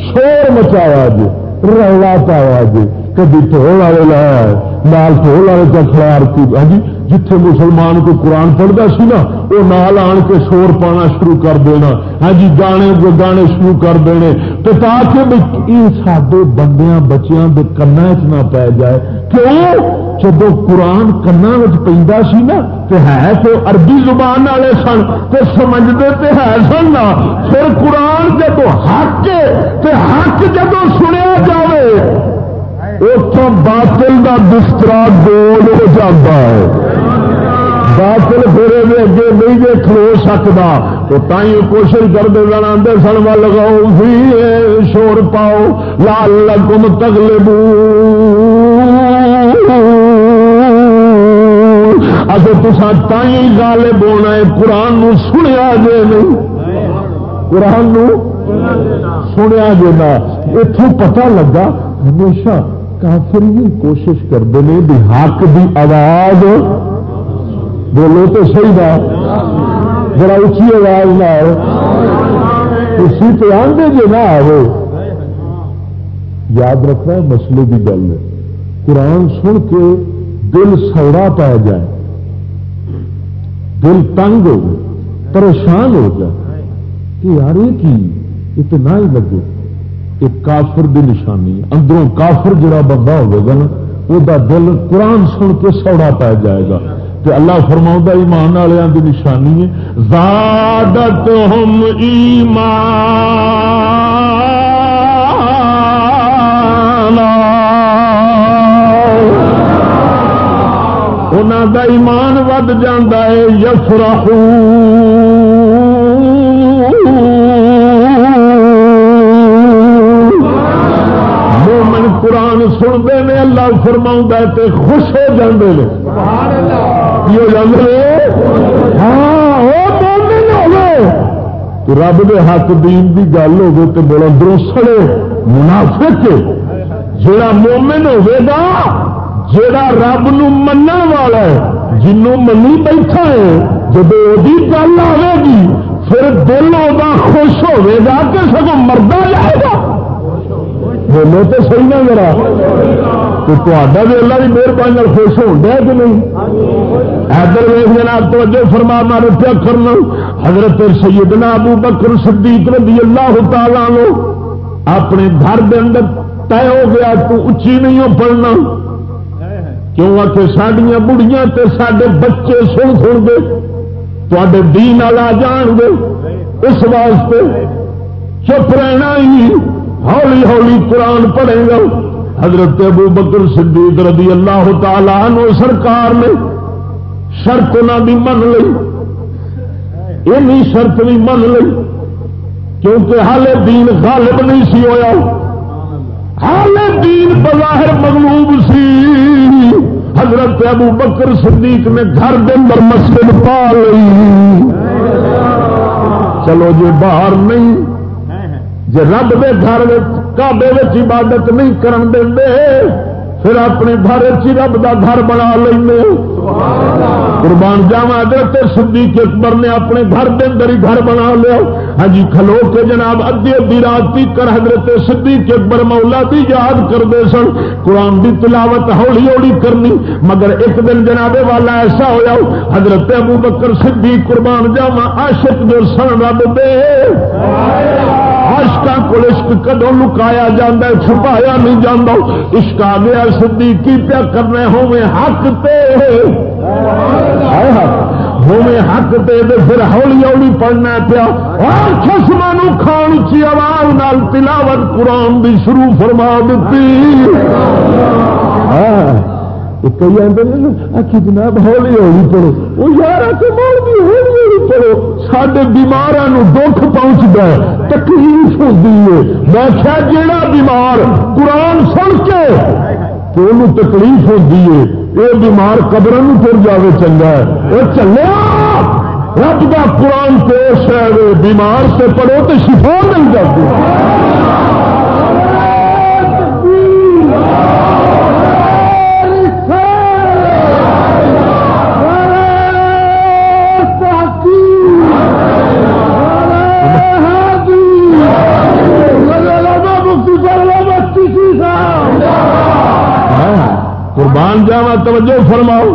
شور مچایا جے۔ رولا پایا جے۔ کبھی ٹول والے لایا لال ٹول والے کا خلار ہاں جی جتھے مسلمان کو قرآن پڑھتا سی نا وہ نال آن کے شور پانا شروع کر دینا ہاں جی گانے گانے شروع کر دینے تو تاکہ یہ سارے بندیاں بچیاں کے کنا چ نہ پی جائے کیوں جب قرآن کنا پہ سی نا تو ہے تو عربی زبان والے سن تو سمجھتے تو ہے سن نا پھر قرآن جب حق تو حق جب سنیا جائے اتوں باطل کا بسترا گول ہو جاتا ہے۔ باطل پھر اگے نہیں جی کھلو سکتا تو تھی کوشش کرتے جانا سن و لگاؤ بھی شور پاؤ لال لگم تگلے بو اچھا تصا تھی گالے بولنا ہے، قرآن سنیا جے نہیں۔ قرآن سنیا جے نہ۔ اتوں پتا لگا، ہمیشہ کافر ہی کوشش کرتے ہیں بھی حق کی آواز بولو تو صحیح بات۔ بڑا اچھی آواز نہ اسی تو آدھے جی نہ آئے یاد رکھنا مسئلے کی گل ہے۔ قرآن سن کے دل سوڑا پا جائے۔ دل تنگ ہو پریشان ہو جائے۔ کہ یار یہ کی؟ اتنا ہی لگے۔ ایک کافر دی نشانی اندروں کافر جڑا بندہ ہوگا نا وہ دل قرآن سن کے سوڑا پی جائے گا۔ کہ اللہ فرما ایمان والوں کی نشانی ہے۔ زادت ہم ایمان انہوں کا ایمان ود جا ہے یفراہ قرآن سنتے ہیں، اللہ فرما تے خوش ہو جاندے نے۔ کی ہو جاندے ہاں رب دے حق دین دی گل ہوگی تو بڑا اندروں منافق جڑا مومن ہوئے گا جڑا رب نن والا جنوں منی بیٹھا ہے، جب وہ گل آئے گی، پھر دل وہ خوش ہوئے گا کہ سب مردہ جائے گا۔ بولو تو صحیح نہ میرا تو تا بھی اللہ کی مہربانی خوش ہو گیا کہ نہیں؟ ادھر ویس جناب توجہ فرما مار پیا کرنا حضرت سیدنا ابو بکر صدیق رضی اللہ تعالی لو اپنے گھر دے اندر طے ہو گیا، تو اچھی نہیں ہو پڑھنا۔ کیوں آ کے سڈیا بڑیاں تے سڈے بچے سن سن گے تے دین والا جان گے؟ اس واسطے چپ رہنا ہی۔ ہولی ہولی قرآن پڑھے گا حضرت ابو بکر صدیق رضی اللہ تعالی عنہ سرکار نے شرط انہوں کی من لی یہ شرط بھی من لی کیونکہ حال دین غالب نہیں سی ہویا۔ حال دین بظاہر مغلوب سی۔ حضرت ابو بکر صدیق نے گھر کے اندر مسجد پا لی چلو جی باہر نہیں۔ جی رب دے گھر کابے عبادت نہیں کرن دے پھر اپنے گھر چی رب دا گھر بنا لیں قربان جاوا ادھر صدیق اکبر نے اپنے گھر دے اندر ہی گھر بنا لیا۔ ہاں جی کھلو کے جناب ادھی ادھی رات کی کر حضرت صدیق اکبر مولا بھی یاد کرتے سن۔ قرآن کی تلاوت ہولی ہولی کرنی، مگر ایک دن جناب والا ایسا ہوا حضرت ابو بکر صدیق قربان جاوا عاشق جو سن رب دے۔ عشق کو عشق کدو لکایا جا چھپایا نہیں جانا عشق آ گیا سی پیا کرنا ہوے حق تے۔ ہوے حق تے پھر ہولی ہولی پڑھنا پیا۔ اور چشمہ نو کھان چی آواز نال تلاوت قرآن بھی شروع فرما دیتی۔ کئی آدھے آخی جناب ہولی ہولی پڑھو وہ یار ہولی ہولی پڑھو سڈے بیمار دکھ پہنچتا ہے، تکلیف ہوتی ہے۔ میں کیا جڑا بیمار قرآن سن کے تو انہوں تکلیف ہوتی ہے۔ یہ بیمار قبر تر جائے چنگا ہے۔ وہ چلے رب کا قرآن پیش ہے بیمار سے پڑھو تو شفا مل جاتی ہے۔ قربان جاوا توجہ فرماؤ۔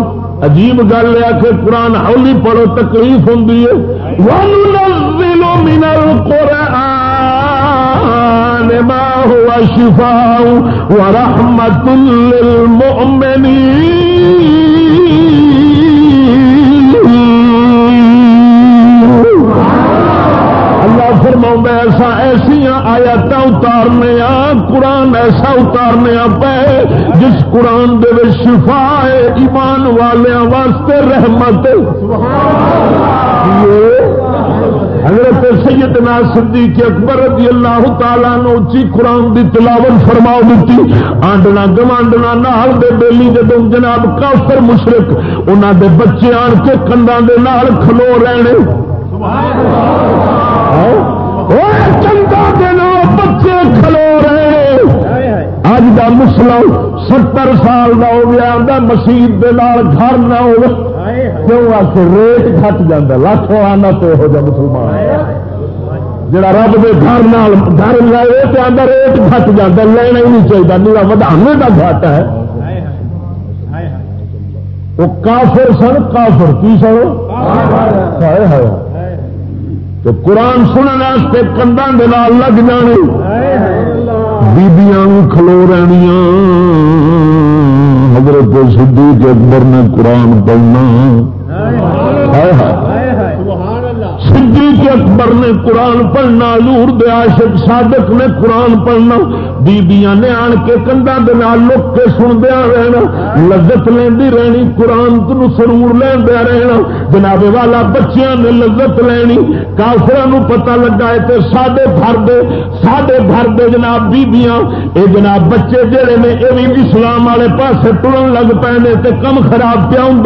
عجیب گل ہے کہ قرآن ہولی پڑھو، تکلیف ہوں من القرآن ما هو شفاء ورحمة للمؤمنين۔ فرما ایسا ایسا آیات اتارنے قرآن ایسا اتارنے پے جس قرآن دے شفا ہے ایمان والوں واسطے رحمت حضرت سیدنا صدیق اکبر رضی اللہ تعالیٰ نو اچھی قرآن دی تلاوت فرما دیتی۔ آنڈنا گوانڈنا نال دے بیلی دے جناب کافر مشرق انہوں دے بچے آن کے کنداں دے نال کھلو رہنے۔ سبحان اللہ بچے کھلو رہے اج کا مسلم ستر سال کا ہو گیا مسیح گھر نہ ہو کیوں؟ آ کے ریٹ گھٹ جا لکھ آنا تو یہو جہ مسلمان جڑا رب کے گھر گھر لائے تو آدھا ریٹ گھٹ جا لینا ہی نہیں چاہیے نیلا ودانے کا گھٹ ہے۔ وہ کافر سن کافر کی سن ہے تو قرآن سننے کندھا لگ جانے۔ بیبیاں کھلو رہنیا حضرت صدیق اکبر نے قرآن پڑھنا۔ صدیق اکبر نے قرآن پڑھنا لور دے عاشق صادق نے قرآن پڑھنا، بیبیاں نے آن کے کنڈا لک کے سندیا رہنا، لذت لینی رہنی، قرآن سرور لیندیا رہنا۔ جناب والا بچیاں نے لذت لینی کافر پتا لگا ہے تو سڈے گھر دے سڈے گھر دے جناب بیبیاں، اے جناب بچے جہے نے یہ بھی اسلام والے پاس ٹرن لگ پے تے کم خراب پیا ہوں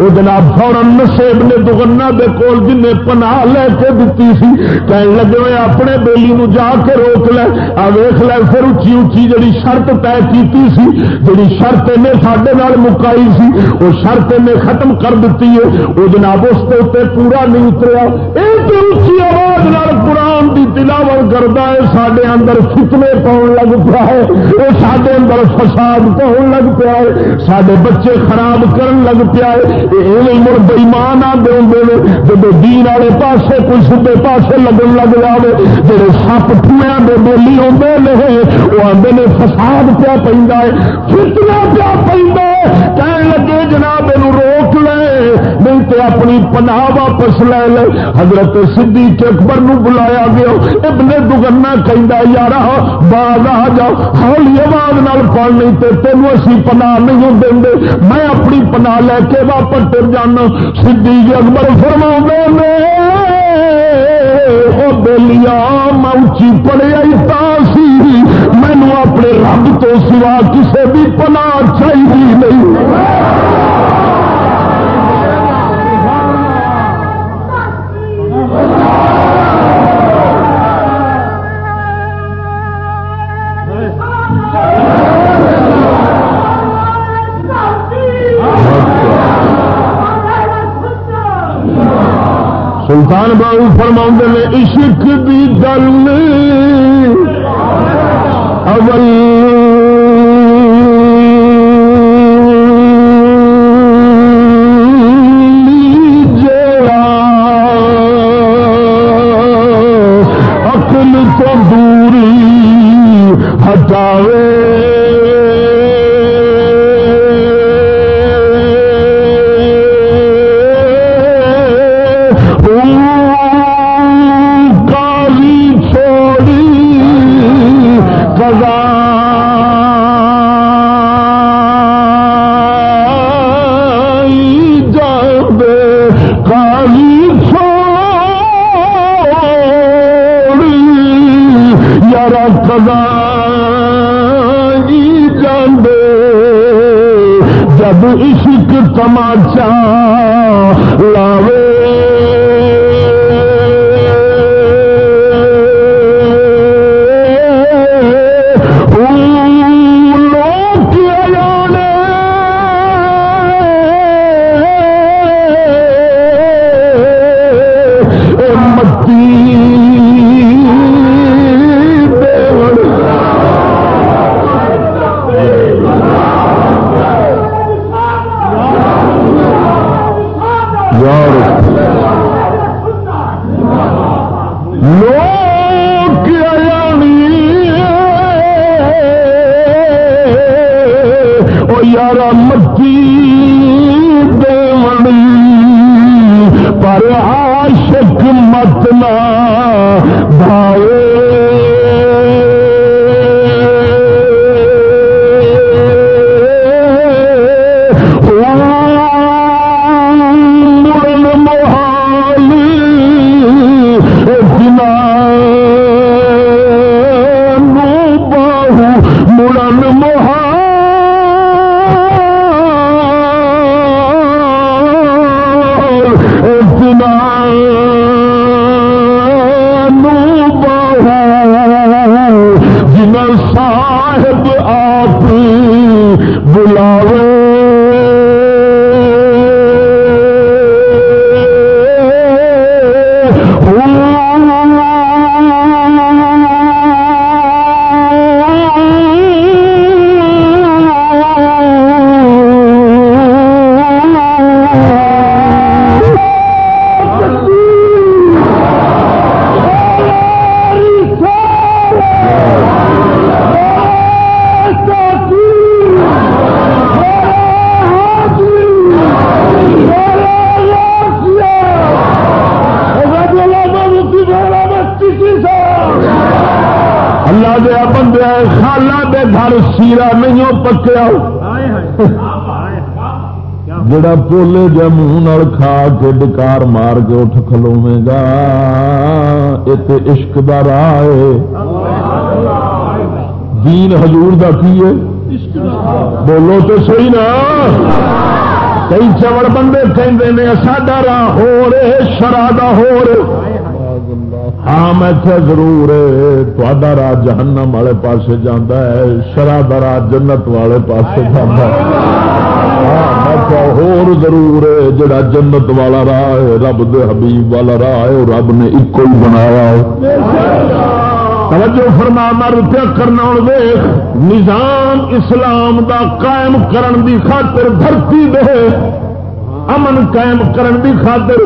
وہ جناب فورن نشیب نے دگنا دے کول جن پناہ لے کے دیتی سی کہنے لگے ہوئے اپنے بیلی نو جا کے روک لے۔ آ ویخ لے، پھر اچھی اچھی جڑی شرط طے کی سی، جڑی شرط نے سڈے مکائی سی وہ شرط نے ختم کر دیتی ہے۔ وہ جناب اس کے اتنے پورا نہیں اتریا۔ ایک اچھی آواز قرآن کی تلاوت کرتا ہے سڈے اندر فتنے پاؤن لگ پیا ہے، وہ سڈے اندر فساد پاؤن لگ پیا ہے سڈے بچے خراب کرن لگ پیا ہے۔ مڑ بئیمان آتے ہوں جب دین والے پاسے کوئی سبے پاسے لگن لگ جائے جڑے سپ ٹویا دے بولی آتے نہیں وہ آتے نے فساد پیا پہ فتنا پیا پہ کہنے لگے جناب یہ روک لے۔ نہیں تو اپنی پناہ واپس لے لے۔ حضرت سدھی اکبر نو بلایا گیا۔ ابن دگنا کہہ یار باغ آ جاؤ ہولی آواز نال پڑھ نہیں تینوں اسی پناہ نہیں دیں گے میں اپنی پناہ لے کے واپس ٹر جانا۔ سدھی اکبر فرما بولیا میں اچھی پڑھیا سی۔ مینو اپنے رب تو سوا کسی بھی پناہ چاہیے نہیں۔ سلطان بابو فرما نے عشق دی گل اول جڑا پولے جا منہ کھا کے ڈکار مار کے اٹھ کھلوے گا یہ عشق دا راہ دین حضور دا کی ہے بولو تو صحیح نا کئی چوڑ بندے کہیں ساڈا راہ ہو رہے شرا دا ہو رہے ہاں میں کیا ضرور تا راہ جہنم والے پاس جانا ہے شرح کا راہ جنت والے پاس جانا ہاں، ہور ضرور ہے، جڑا جنت والا راہ ہے، رب دے حبیب والا راہ ہے رب نے ایک ہی بنایا توجہ فرما مر پیا کرنا ویخ نظام اسلام دا قائم کرن دی خاطر دھرتی دے، امن قائم کرن دی خاطر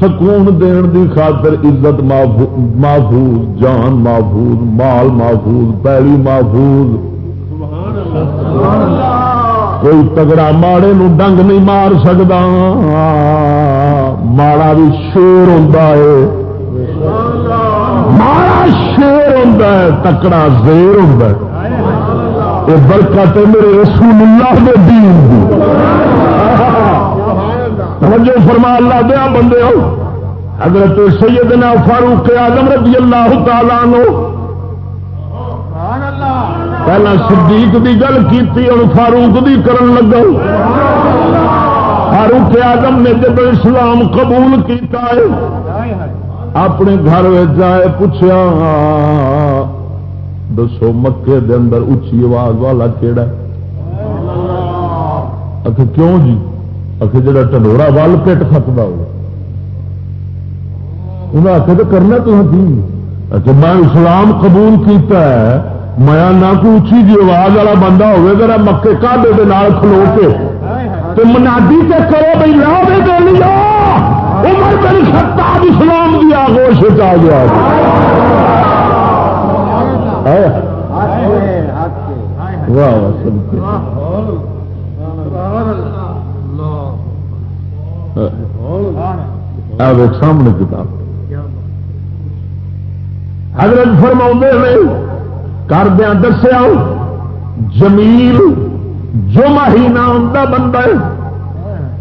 سکون دین دی خاطر عزت محفوظ جان محفوظ مال محفوظ پیلی محفوظ کوئی تگڑا ماڑے نو ڈنگ نہیں مار سکتا ماڑا بھی شیر ہوں ماڑا شیر ہوں تکڑا زیر ہوں یہ برکت میرے رسول اللہ دے دین دی۔ توجہ فرما اللہ دیا بندے ہو۔ حضرت سیدنا فاروق آدم رضی اللہ تعالیٰ نو پہلا صدیق دی گل کی اور فاروق دی کرن لگا۔ فاروق آدم نے جب اسلام قبول کیتا ہے، اپنے گھر جائے پوچھا دسو مکے دے اندر اچھی آواز والا کہڑا کیوں جی؟ آخر جا ٹنورا ول پٹ سکتا ہو انہیں آخر تو کرنا تو اچھا میں اسلام قبول کیتا ہے میں نہ کوئی اچھی جی آواز والا بندہ ہوئے گا مکے کابے کے نال کھلو کے۔ تو منادی سے کرو بھائی لا دے دے لیا۔ عمر بن خطاب اسلام کی آگوش آ گیا۔ واہ واہ سامنے کتاب۔ حضرت فرما نے کردیا دسیا جمیل جو مہینہ آتا بندہ ہے۔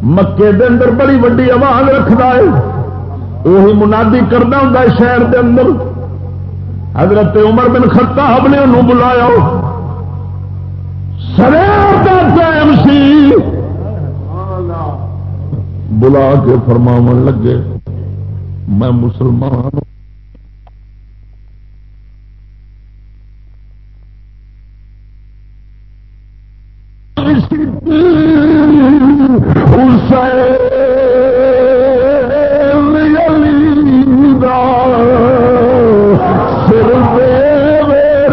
مکے دے اندر بڑی وڈی آواز رکھتا ہے۔ وہی منادی کرنا ہوں شہر دے اندر۔ حضرت عمر بن خطاب نے انہوں بلایا۔ سر کا ٹائم سی بلا کے فرماو لگے میں مسلمان سر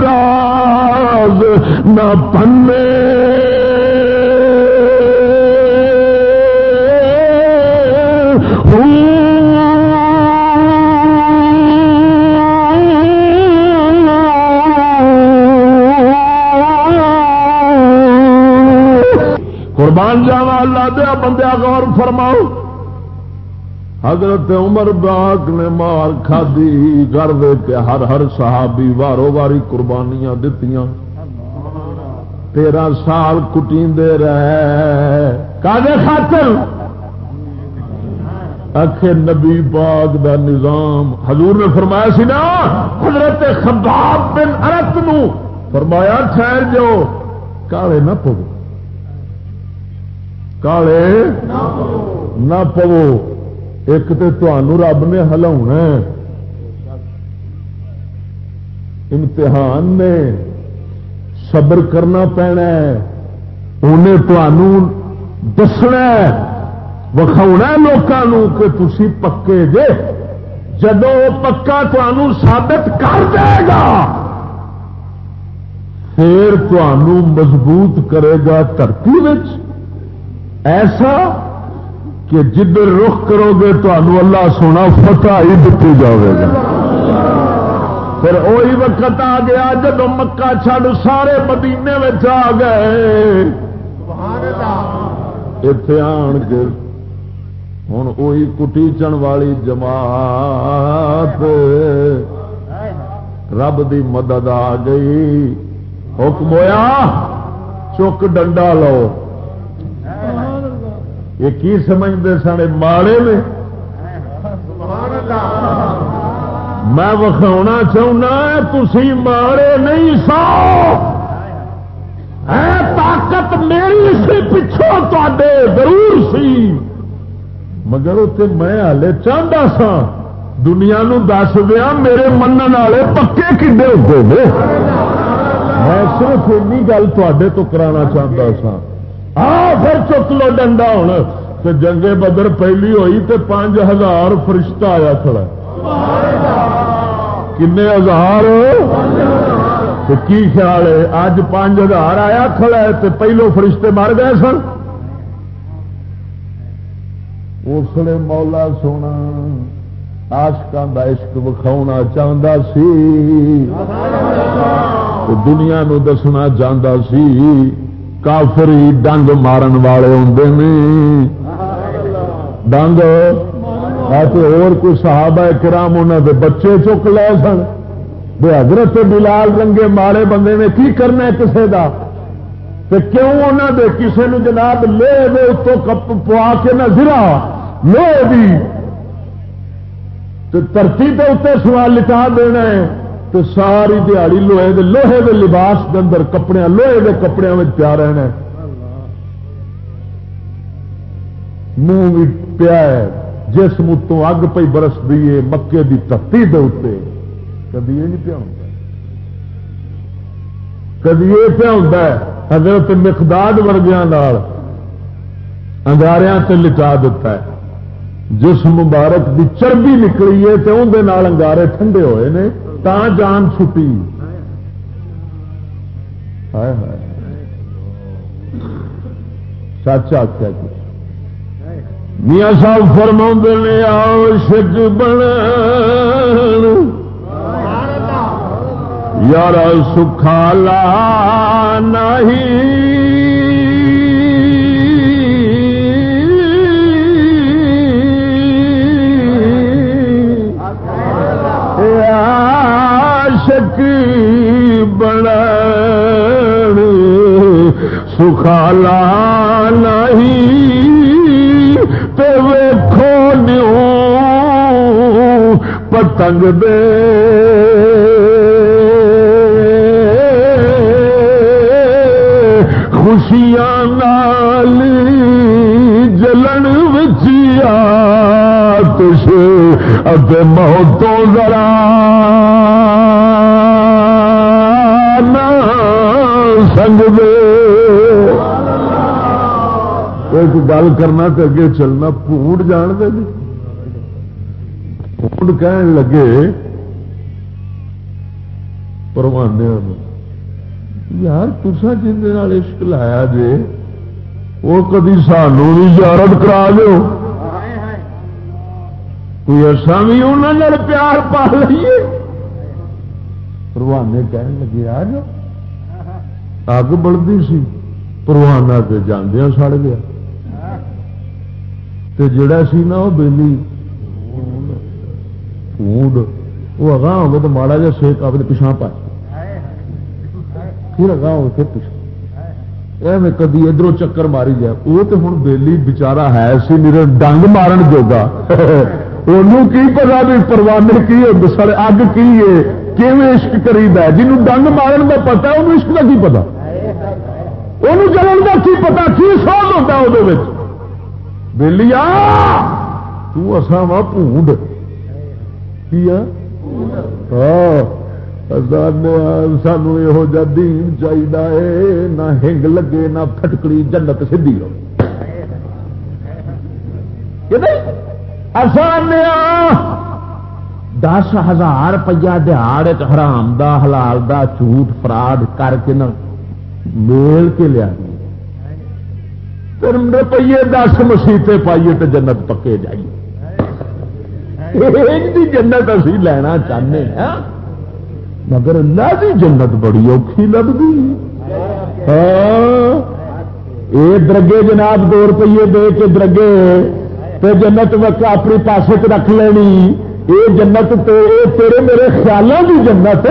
راز نہ پنے قربان جاوا اللہ دیا بندیا غور فرماؤ۔ حضرت عمر باغ نے مار کھادی کر دے کے ہر ہر صحابی وارو واری قربانیاں دتیاں۔ تیرہ سال کٹی رہے۔ کالے خاطر؟ اکھے نبی باغ دا نظام۔ حضور نے فرمایا سی نا، حضرت خباب بن ارت نو۔ فرمایا ٹھہر جو کالے نہ پو کالے نہ پو ایک تو رب نے ہلا امتحان نے صبر کرنا پینا انہیں دسنا وکھاؤنا لوگوں کہ تھی پکے جے جدو پکا ثابت کر دے گا پھر مضبوط کرے گا دھرتی ایسا کہ جدھر رخ کرو گے تو اللہ سونا فتح ہی دیتی جائے گا۔ پھر وہی وقت آ گیا جب مکہ چھڈ سارے مدینے میں آ گئے۔ اتے آن کے ہوں وہی کٹیچن والی جماعت رب دی مدد آ گئی۔ حکم ہویا چک ڈنڈا لو یہ کی سمجھتے سارے ماڑے میں۔ میں وکھاؤنا چاہنا تھی ماڑے نہیں سو۔ اے طاقت میری سی پچھوں تے ضرور سی۔ مگر اتنے میں ہلے چاہتا سا، دنیا نو دس دیا میرے من والے پکے کھے ہوتے ہیں میں صرف این گل تے تو کرانا چاہتا سا۔ آ، پھر چک لو ڈنڈا ہوں۔ تو جنگے بدر پہلی ہوئی تو پانچ ہزار فرشتہ آیا کھڑا۔ کن ہزار؟ کی خیال ہے؟ اج پانچ ہزار آیا کھڑا ہے تو پہلو فرشتے مر گئے سن۔ اس لیے مولا سونا آشکان کا عشق وکھاؤنا چاہتا سی۔ دنیا نو دسنا چاہتا سی۔ کافری ڈنگ مارن والے ہوں ڈنگ اور کوئی صحابہ کرام انہوں دے بچے چک لے سن۔ بے حضرت بلال رنگے مارے بندے نے کی کرنا کسے دا؟ تے کیوں انہوں دے کسے نو جناب لے دے اتو کپ پوا کے نہ زرا لے دی۔ تو ترتی تے اتنے سوال لٹا دینا ہے تو ساری دیہڑی لوہے دے لوہے دے لباس دے اندر کپڑے لوہے دے کپڑے میں پیا رہنا منہ بھی پیا ہے۔ جسم اتوں اگ پی برس دیے مکے دی تختی دے اتنے کدی یہ نہیں پیا کدی یہ پیا ہوتا ہے۔ حضرت مقداد ورگیا انگاریا سے لٹا دیتا ہے۔ جس مبارک دی چربی نکلی ہے تو اندر انگارے ٹھنڈے ہوئے نے۔ تا جان چھٹی سچ آخیا کچھ۔ میاں صاحب فرما نے آؤ شک بن یار سکھالا نہیں شک بڑا سکھالا نہیں تو ویکھو نیو پتنگ دے۔ خوشیاں نال جلن وچیا تش اب موتوں ذرا سنگ دے۔ ایک گل کرنا تو اگے چلنا، پونڈ جان دے جی۔ پونڈ کہن لگے پروانے یار تسا جن عشق لایا جے وہ کدی سانو بھی زیارت کرا دو کوئی ایسا بھی انہوں پیار پا لیے پروانے کہن لگے، آ جاؤ۔ اگ بڑھتی سی، پروانہ سے جاندیا سڑ گیا۔ تے جڑا سی نا وہ بےلی اونڈ وہ اگاں ہوگا تو ماڑا جا سیک اپنے پچھا پائے پھر اگاں ہو پھر پچھا میں کدی ادھر چکر ماری جائے۔ وہ تو ہوں بےلی بچارا ہے سی میرے ڈنگ مارن جوگا۔ انہوں کی پتا بھی پروانے کی سر اگ کی ہے؟ کیون عشق کرید ہے؟ جنہوں ڈنگ مارن کا پتا انہوں عشق کا کی پتا وہ جلن کا کی پتا کی سوال ہوتا وہ بہلی آسا وا پونڈ۔ کی ہاں، سانو یہ دین چاہیے نہ ہنگ لگے، نہ پھٹکڑی جنت سدھی ہو دس ہزار روپیہ دہاڑ حرام دا، حلال دا، جھوٹ فراڈ کر کے نہ میل کے لیا۔ روپیے دس مسیطے پائیے تو جنت پکے جائیے جنت اسی لینا چاہتے ہیں، مگر اللہ کی جنت بڑی اوکھی لگتی ہاں درگے جناب دو روپیے دے کے درگے۔ تو جنت وقت اپنی پاسے رکھ لینی۔ یہ جنت تیرے میرے خیالوں کی جنت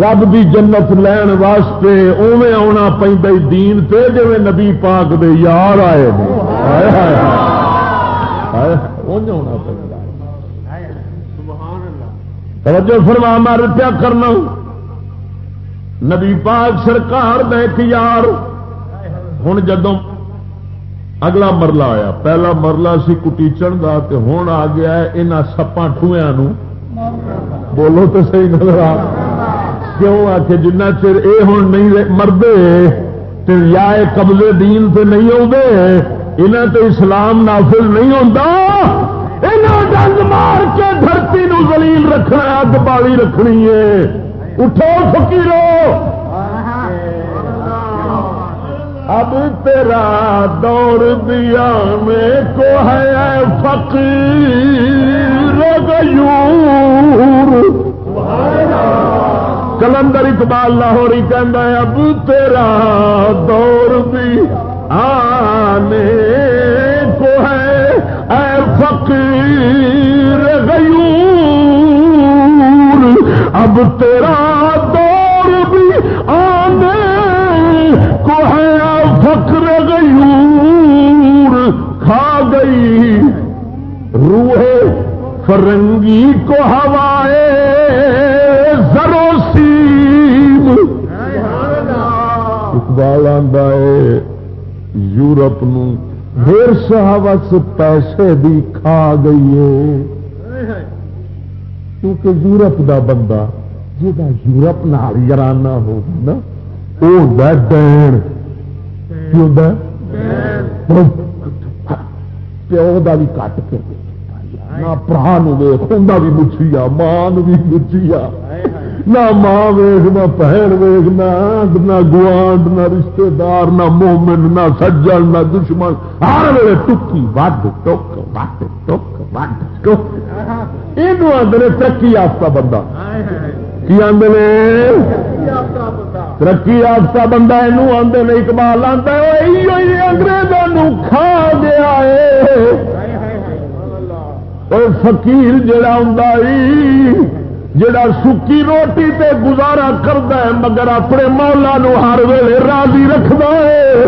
رب دی جنت لین واسطے اوے آنا پہ دین تے جی نبی پاک دے یار آئے توجہ فرما مر پیا کرنا نبی پاک سرکار دے ایک یار ہوں جدوں اگلا مرلہ آیا۔ پہلا مرلہ سی کٹیچن کا ہوں آ گیا یہاں سپا ٹویا بولو تو صحیح نظر آ کیوں آ کے جنہ چر یہ ہوں نہیں مردے یا قبضے دین سے نہیں آتے یہاں تو اسلام نافذ نہیں ہوتا ڈنگ مار کے دھرتی نو زلیل رکھنا، اگ بالی رکھنی ہے۔ اٹھو فکیرو اب تیرا دور دیا میں کو ہے فقیر غیور۔ کلندر اقبال لاہوری کہہ اب تیرا دور بھی آنے کو ہے، اے فقیر غیور۔ اب تیرا ہے فقر غیور کھا گئی روح فرنگی کو ہوائے زرو سیم اقبال ہے، یورپ نیر سہاوت پیسے بھی کھا گئی ہے۔ کیونکہ یورپ دا بندہ جا یورپ نال یارانہ ہوگا نا وہ ڈین دین پیو کا بھی کٹ کے نہ پرا ویخ بھی مچھی آ ماں بھی مچھی آ نہ ماں ویگ نہ بہن ویگ نہ گوانڈ نہ رشتے دار نہ مومن نہ سجن نہ دشمن ہر ویلے ٹکی وڈ ٹک وڈ ٹک وڈ ٹک یہ آدھے ترقی یافتہ بندہ کی آدھے ترقی یافتہ بندہ یہ آدھے اقبال آتا ہے انگریزوں کھا گیا ہے۔ فقیر جڑا ہوں جڑا سکی روٹی تے گزارا کرد مگر اپنے مولا نو ہر ویلے راضی رکھتا ہے۔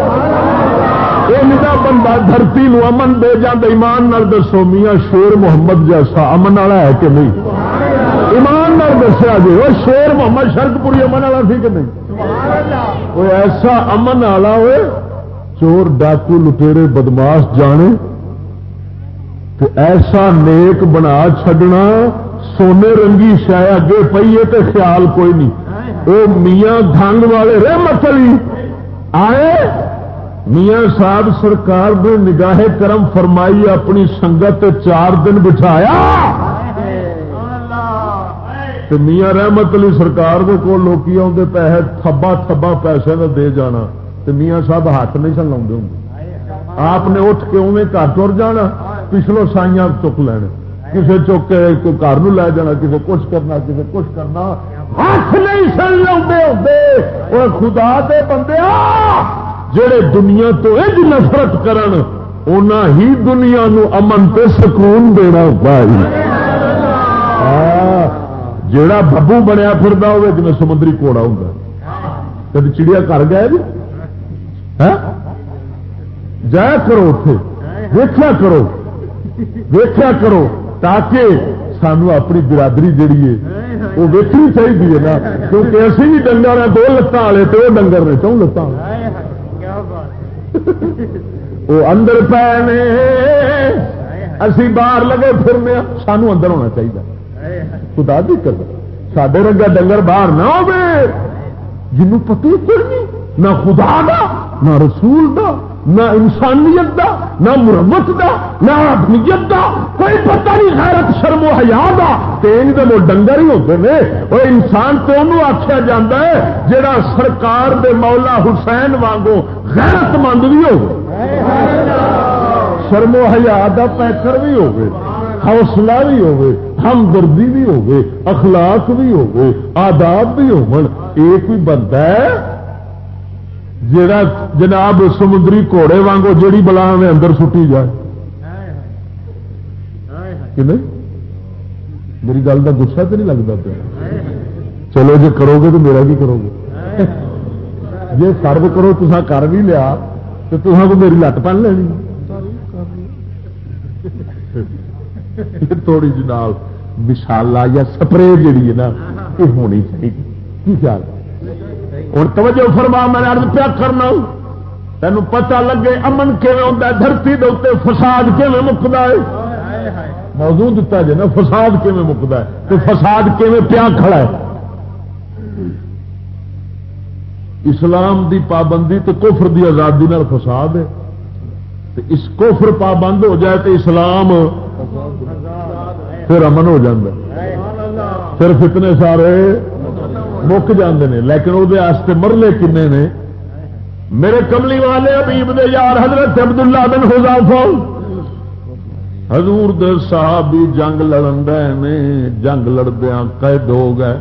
بندہ، دھرتی نو امن دے جانا ایمان نال دسو، میاں شیر محمد جیسا امن والا ہے کہ نہیں؟ ایمان نال دسیا جی وہ شیر محمد شرک پوری امن والا سی کہ نہیں؟ کوئی ایسا امن والا ہوئے چور ڈاکو لٹیرے بدماش جانے تو ایسا نیک بنا چھڈنا سونے رنگی شاید اگے پیے تو خیال کوئی نہیں۔ وہ میاں دھنگ والے رحمت علی آئے؟ میاں صاحب سرکار نے نگاہ کرم فرمائی اپنی سنگت چار دن بٹھایا۔ تو میاں رحمت علی سرکار کے کول لوکی آتے پیسے تھبا تھبا پیسے کا دے جانا۔ تو میاں صاحب ہاتھ نہیں سن لاؤ آپ نے اٹھ کے اوے گھر تر جانا، پچھلو سائیاں چک لینا کسی چوکے کوئی گھر لے جانا کسی کچھ کرنا کسی کچھ کرنا۔ ہاتھ نہیں سن لے خدا دے بندے جڑے دنیا تو ایج نفرت کرن، اونا ہی دنیا نو امن تے سکون دینا بھائی جڑا ببو بنیا پھر ہوئے جی سمندری کوڑا ہوں کبھی چڑیا کر گیا جی؟ ہاں؟ جایا کرو اتے ویخیا کرو۔ ویخیا کرو تاکہ سانو اپنی برادری جیڑی ہے، وہ ویکنی چاہیے نا۔ کیونکہ اسی بھی ڈنگر ہیں، دو لتان والے تو وہ ڈنگر نے۔ چون لتان وہ اندر پے اسی باہر لگے پھرنے۔ سانو اندر ہونا چاہیے خدا دی کر سڈے رنگا ڈنگر باہر نہ ہو جنوں پتی کوئی نہیں، نہ خدا دا، نہ رسول دا، نہ انسانیت دا، نہ مرمت دا، نہ آدمیت دا، کوئی پتہ نہیں غیرت، شرم و حیا دا۔ تین دے وہ ڈنگر ہی ہوتے ہیں۔ وہ انسان تو انہوں آخیا جا ہے، جڑا سرکار دے مولا حسین وانگو غیرت مند بھی ہو شرم و حیا دا پیکر بھی ہوگی حوصلہ بھی ہوگی ہمدردی بھی ہوگی اخلاق بھی ہوگی آداب بھی ہو ایک بھی بندہ ہے جڑا جناب سمندری گھوڑے وانگو جڑی بلا میں اندر سٹی جائے؟ کہ نہیں؟ میری گل کا گسا تو نہیں لگتا پیا۔ چلو جی کرو گے تو میرا بھی کرو گے جی سرو کرو تو کر بھی لیا تو تصا کو میری لت پہن لینی۔ تھوڑی جی جناب مشالا یا سپرے جیڑی ہے نا یہ ہونی چاہیے کی خیال ہوں توجہ فرما میں ارد پیا کرنا تین پتا لگے امن کیون دھرتی دے فساد کیون مکتا ہے موضوع دتا جائے نا فساد کیون مکتا ہے تو فساد کیون پیا کھڑا ہے اسلام دی پابندی تو کفر دی آزادی نال فساد ہے اس کوفر پابند ہو جائے تو اسلام پھر امن ہو جائے پھر فتنے سارے مک جاندے نے۔ لیکن وہ مرلے کنے نے۔ میرے کملی والے ابیب دے یار حضرت عبداللہ بن حضافہ حضور دے صحابی جنگ لڑن رہے نے۔ جنگ لڑدیا قید ہو گئے۔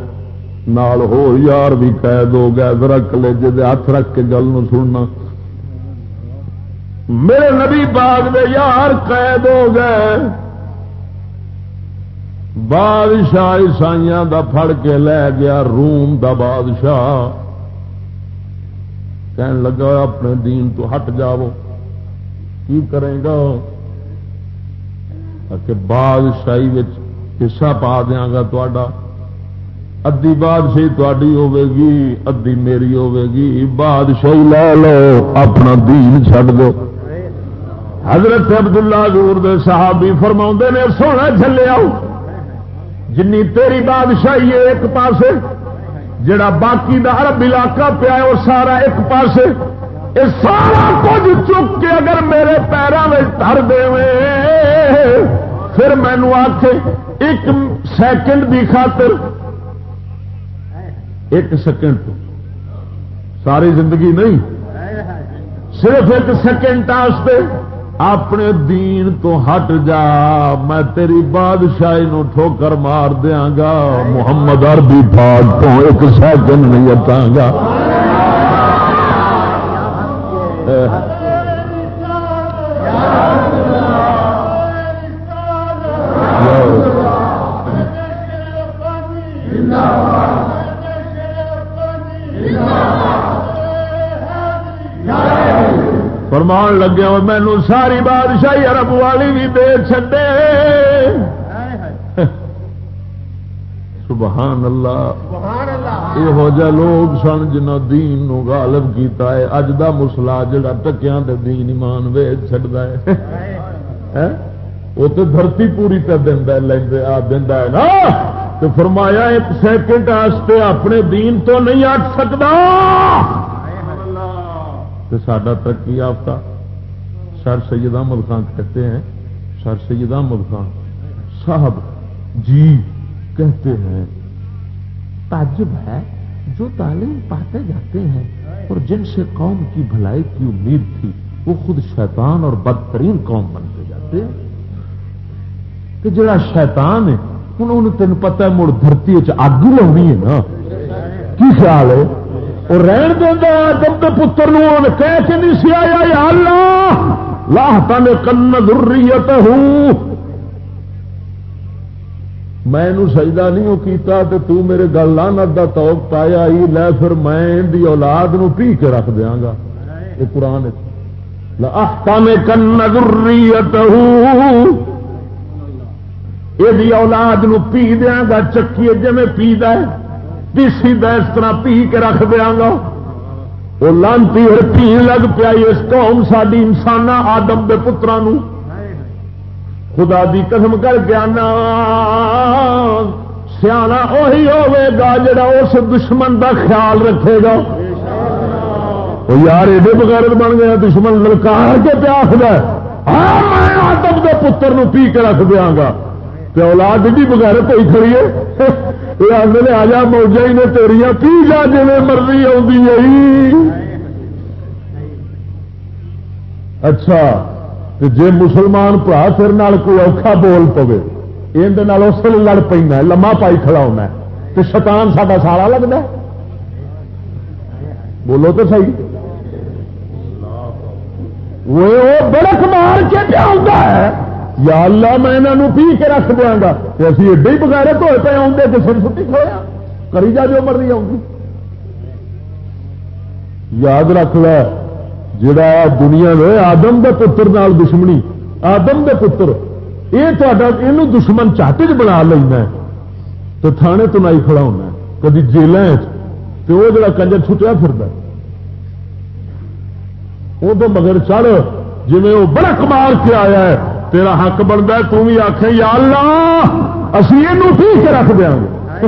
نال ہو یار بھی قید ہو گئے۔ ذرا کلیجے دے ہاتھ رکھ کے گل سننا۔ میرے نبی باغ دے یار قید ہو گئے۔ بادشاہ عیسائی دا پھڑ کے لے گیا، روم دا بادشاہ۔ کہن لگا، اپنے دین تو ہٹ جاؤ۔ کی کرے گا؟ کہ بادشاہی حصہ پا دیا گا تا ادی بادشاہی تاری ہوگی ادی میری ہوگی بادشاہی لے لو، اپنا دین چڈ دو۔ حضرت عبداللہ دور دے صحابی فرما نے سونا چلے آؤ۔ جن تیری بادشاہی ہے ایک پاسے، جڑا باقی دا عرب علاقہ پیا وہ سارا ایک پاسے یہ سارا کچھ چک کے اگر میرے پیروں میں دھر دے پھر مینو آخ ایک سیکنڈ کی خاطر، ایک سیکنڈ ساری زندگی نہیں، صرف ایک سیکنڈ اپنے دین تو ہٹ جا، میں تیری بادشاہی نو ٹھوکر مار دیا گا، محمد عربی پاک تو ایک سیکنڈ نہیں ہٹا گا۔ فرمان لگے مینو ساری بادشاہی ارب والی بھی دے چڈے سبحان اللہ۔ یہو جہ لوگ سن جنہ دین نو غالب کیتا ہے، اج دا مسلا جڑا ٹکیا دین ایمان ویچ چڈا ہے۔ ہاں؟ وہ تو دھرتی پوری پہ دینا لینا دینا ہے نا۔ تو فرمایا ایک سیکنڈ واسطے اپنے دین تو نہیں ہٹ سکتا تو سڈا ترقی یافتہ۔ سر سید احمد خان کہتے ہیں سر سید احمد خان صاحب جی کہتے ہیں۔ تعجب ہے، جو تعلیم پاتے جاتے ہیں اور جن سے قوم کی بھلائی کی امید تھی، وہ خود شیطان اور بدترین قوم بنتے جاتے ہیں۔ کہ جڑا شیطان ہے، انہوں نے تین پتا ہے، مڑ دھرتی اگ لونی ہے نا۔ کی خیال ہے؟ اور رہن دینا آدم کے پتر کہہ کے نہیں سی آیا، یا اللہ! لاہ تن کن ضروریت ہوں میں سجدہ نہیں کیتا تو تو میرے گل لانت کا توق پایا ہی لے پھر میں دی اولاد نو پی کے رکھ دیا گا۔ یہ قرآن تن کن ضروریت یہ اولاد نو پی دیا گا، چکی جی میں پی دے پیسی اس طرح پی کے رکھ دیا گا۔ وہ لانتی اور پی لگ پیا اس قوم ساری انسان آدم کے پترا خدا دی قسم کر کے آنا۔ سیاح اہی ہوا جا اس دشمن دا خیال رکھے گا۔ وہ یار ایڈے بغیر بن گیا دشمن للکار کے پیاس میں آدم کے پتر پی کے رکھ دیا گا۔ اولاد بھی بغیر کوئی کھڑی ہے۔ یہ آدھے آ جا موجا ہی نے تیریا پی جا جی مرضی آئی اچھا جی مسلمان برا پھر کوئی اوکھا بول پوے یہ اس لیے لڑ پہ لما پائی کھڑا ہونا تو شیطان ساڈا سارا لگتا بولو تو صحیح۔ وہ بڑک مار کے پیا ہے۔ یا اللہ میں انہوں پی کے رکھ دیا گا اسی ایڈے ہی بغیر دھوئے پہ آدھے تو سر سٹی کھویا ہاں۔ کری جا جو مرضی آؤں گی۔ یاد رکھ لے، جڑا دنیا میں آدم دے پتر نال دشمنی، آدم دے پتر یہ یہ دشمن چاہتے چ بنا لینا تو تھانے تو نائی کھڑا ہونا کدی جیل تو وہ جڑا کنجر چھٹیا پھر وہ تو مگر چڑھ جی وہ برک مار کے آیا ہے تیرا حق بنتا ہے تم بھی آخ یا اللہ، اسی یہ رکھ دیا۔ گے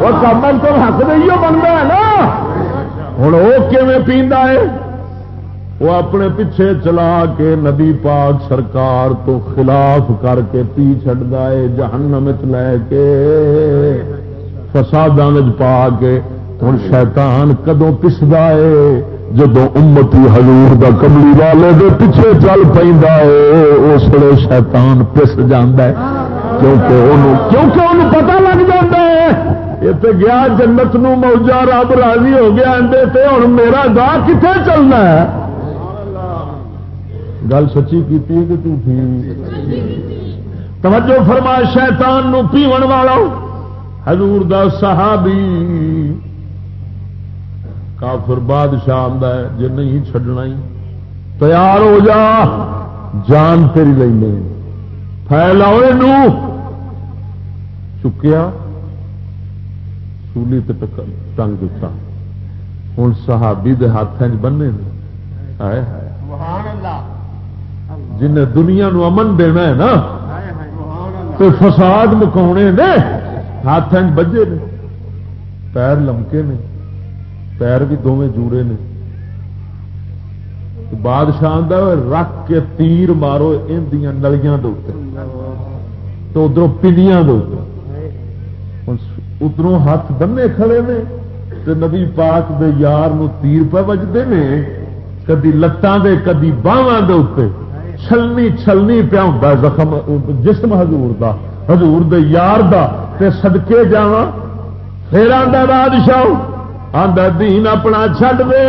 وہ کام تو حق نہیں بنتا ہے نا۔ ہوں وہ کیون پیندا ہے؟ وہ اپنے پیچھے چلا کے ندی پاک سرکار تو خلاف کر کے پی چڑھتا ہے، جہنم لے کے فسادوں پا کے۔ ہوں شیطان کدوں پسدا ہے؟ جدو امتی حضور دا کملی والے دے پیچھے چل پہ اس لیے شیطان پس جانا کیونکہ انہوں پتا لگ جاتا ہے۔ یہ تو گیا جنت نو موجا رب راضی ہو گیا اندر ہوں میرا گاہ کتنے چلنا ہے؟ گل سچی کی کہ توجہ فرما شیطان نو پیون والا حضور دا صحابی کافر بادشاہ آتا ہے جی نہیں چڈنا ہی۔ تیار ہو جا جان تیری لینے۔ پھیلاؤ چکیا۔ سولی ٹنگ دتا۔ ہوں صحابی دے ہاتھ بننے جن دنیا نو امن دینا ہے نا تو فساد مکاؤنے نے ہاتھ بجے نے۔ پیر لمکے نے۔ پیر بھی دونوں جوڑے نے۔ بادشاہ رکھ کے تیر مارو، ان نلیاں تو ادھر پنڈیاں ادھر ہاتھ بننے کھڑے نے تو نبی پاک دے یار نو تیر پہ بجتے ہیں کدی لتان دے، کدی باہواں دے اتنے چھلنی چھلنی پیا ہوتا زخم، جسم حضور دا۔ حضور دے یار دا۔ تے صدقے جاواں پھر آدھا بادشاہ۔ آدھا دین اپنا چڈ دے۔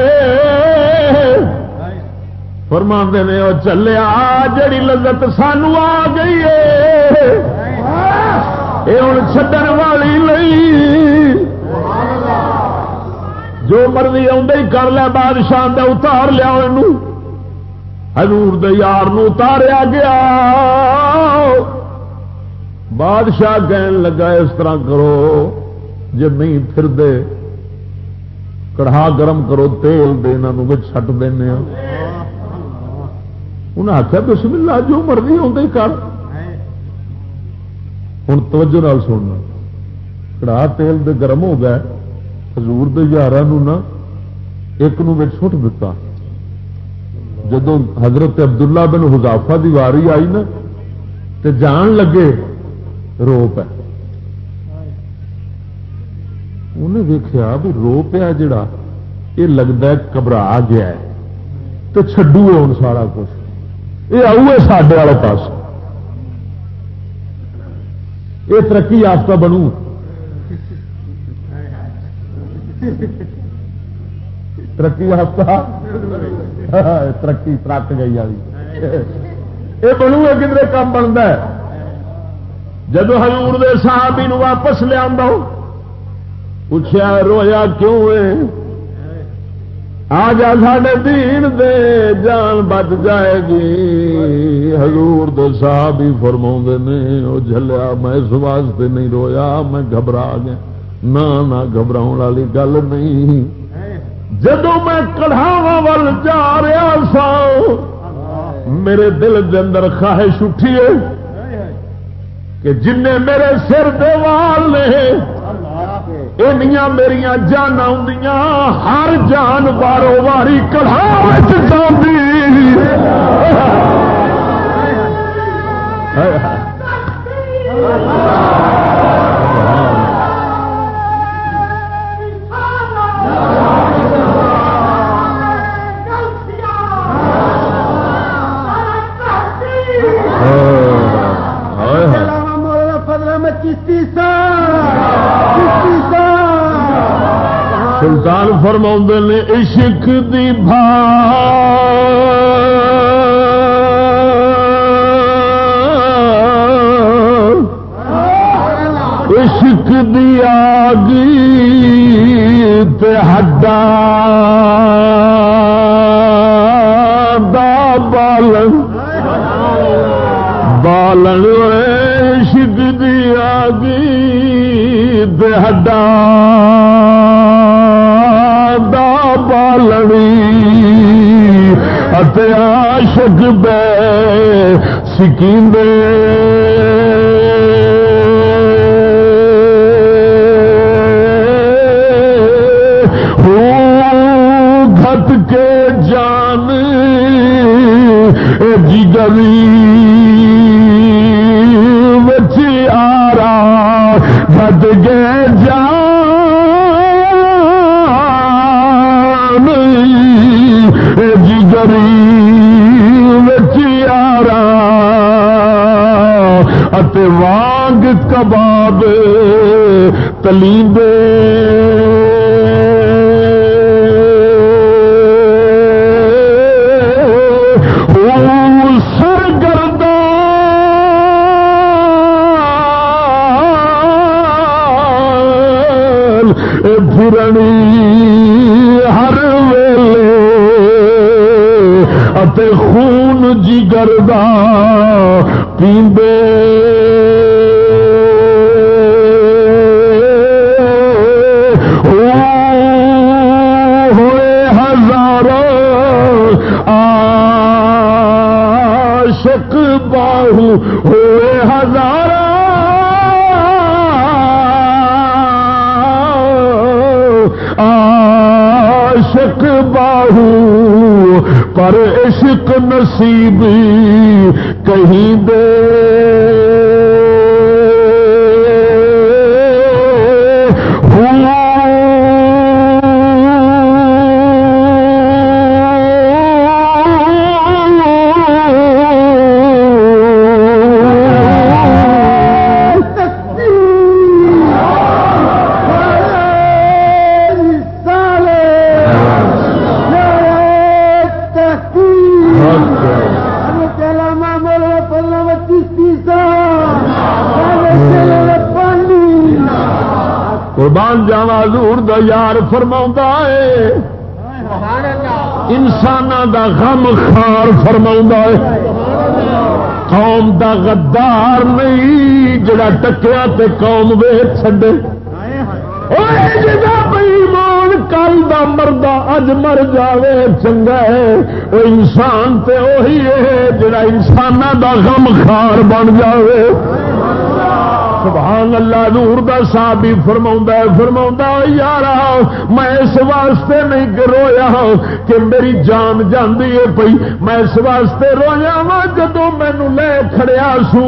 فرما نے وہ چلیا جڑی لذت سانو آ گئی ہے یہ ہوں چڈن والی نہیں۔ جو مرضی آدھے کر لیا بادشاہ دے اتار لیا ہزور یار اتاریا گیا۔ بادشاہ کہن لگا اس طرح کرو جی نہیں پھر دے کڑھا گرم کرو تیل دے چھٹ دینا انہیں آخیا بسم اللہ جو مرضی آدھے کر ہوں توجہ نال سننا کڑھا تیل دے گرم ہو گیا حضور دے یار ایک نو چھٹ دتا جدو حضرت عبداللہ بن حضافہ دی واری آئی نا تے جان لگے رو پہ انہیں ویخیا بھی رو پیا جڑا یہ لگتا ہے گھبرا گیا ہے تو چڈو ہوں سارا کچھ یہ آؤ سڈے والے پاس یہ ترقی یافتہ بنو ترقی یافتہ ترقی ترک گئی والی یہ بنو ہے کدھر کام بنتا ہے جب ہزور دے صحابی واپس لیا پوچھا رویا کیوں ہے؟ آ جا ساڈے دین دے جان بچ جائے گی۔ حضور دو صاحب ہی فرما نے وہ جلیا میں اس واسطے نہیں رویا، میں گھبرا گیا۔ نہ گھبراؤ والی گل نہیں۔ جدو میں کڑھاوا ول جا رہا سا، میرے دل کے اندر خواہش اٹھی ہے کہ جن میرے سر دیوال نے میرا جانا ہر جان بارو واری کڑھا سلطان فرما نے، عشق دی بھا عشق دی آگی تے ہڈا۔ دا بالن بالن عشق دی آگی تے ہڈا بالڑی عاشق بے سکیم گھٹ کے جان جگری بچی گئے جان جگری وچیارا آ رہا وانگ کباب تلیبے ہر ویلے خون جگر دا پیندے۔ ہوئے ہزار آشک باہو ہوئے ہزار عاشق باہو پر عشق نصیب کہیں دے۔ یار فرما ہے۔ انسان دا غم خار فرما ہے۔ قوم دا غدار نہیں جڑا ٹکیا تے قوم ویچ چڈے ایمان کل دا مردہ اج مر جاوے چنگا ہے۔ وہ انسان تے وہی ہے جڑا انسان دا غم خار بن جاوے۔ سبحان اللہ، نور دا صاحب ہی فرما فرما یار میں اس واسطے نہیں رویا کہ میری جان جاندی ہے پئی۔ میں اس واسطے رویا وا جدو مینو لے کھڑیا سو۔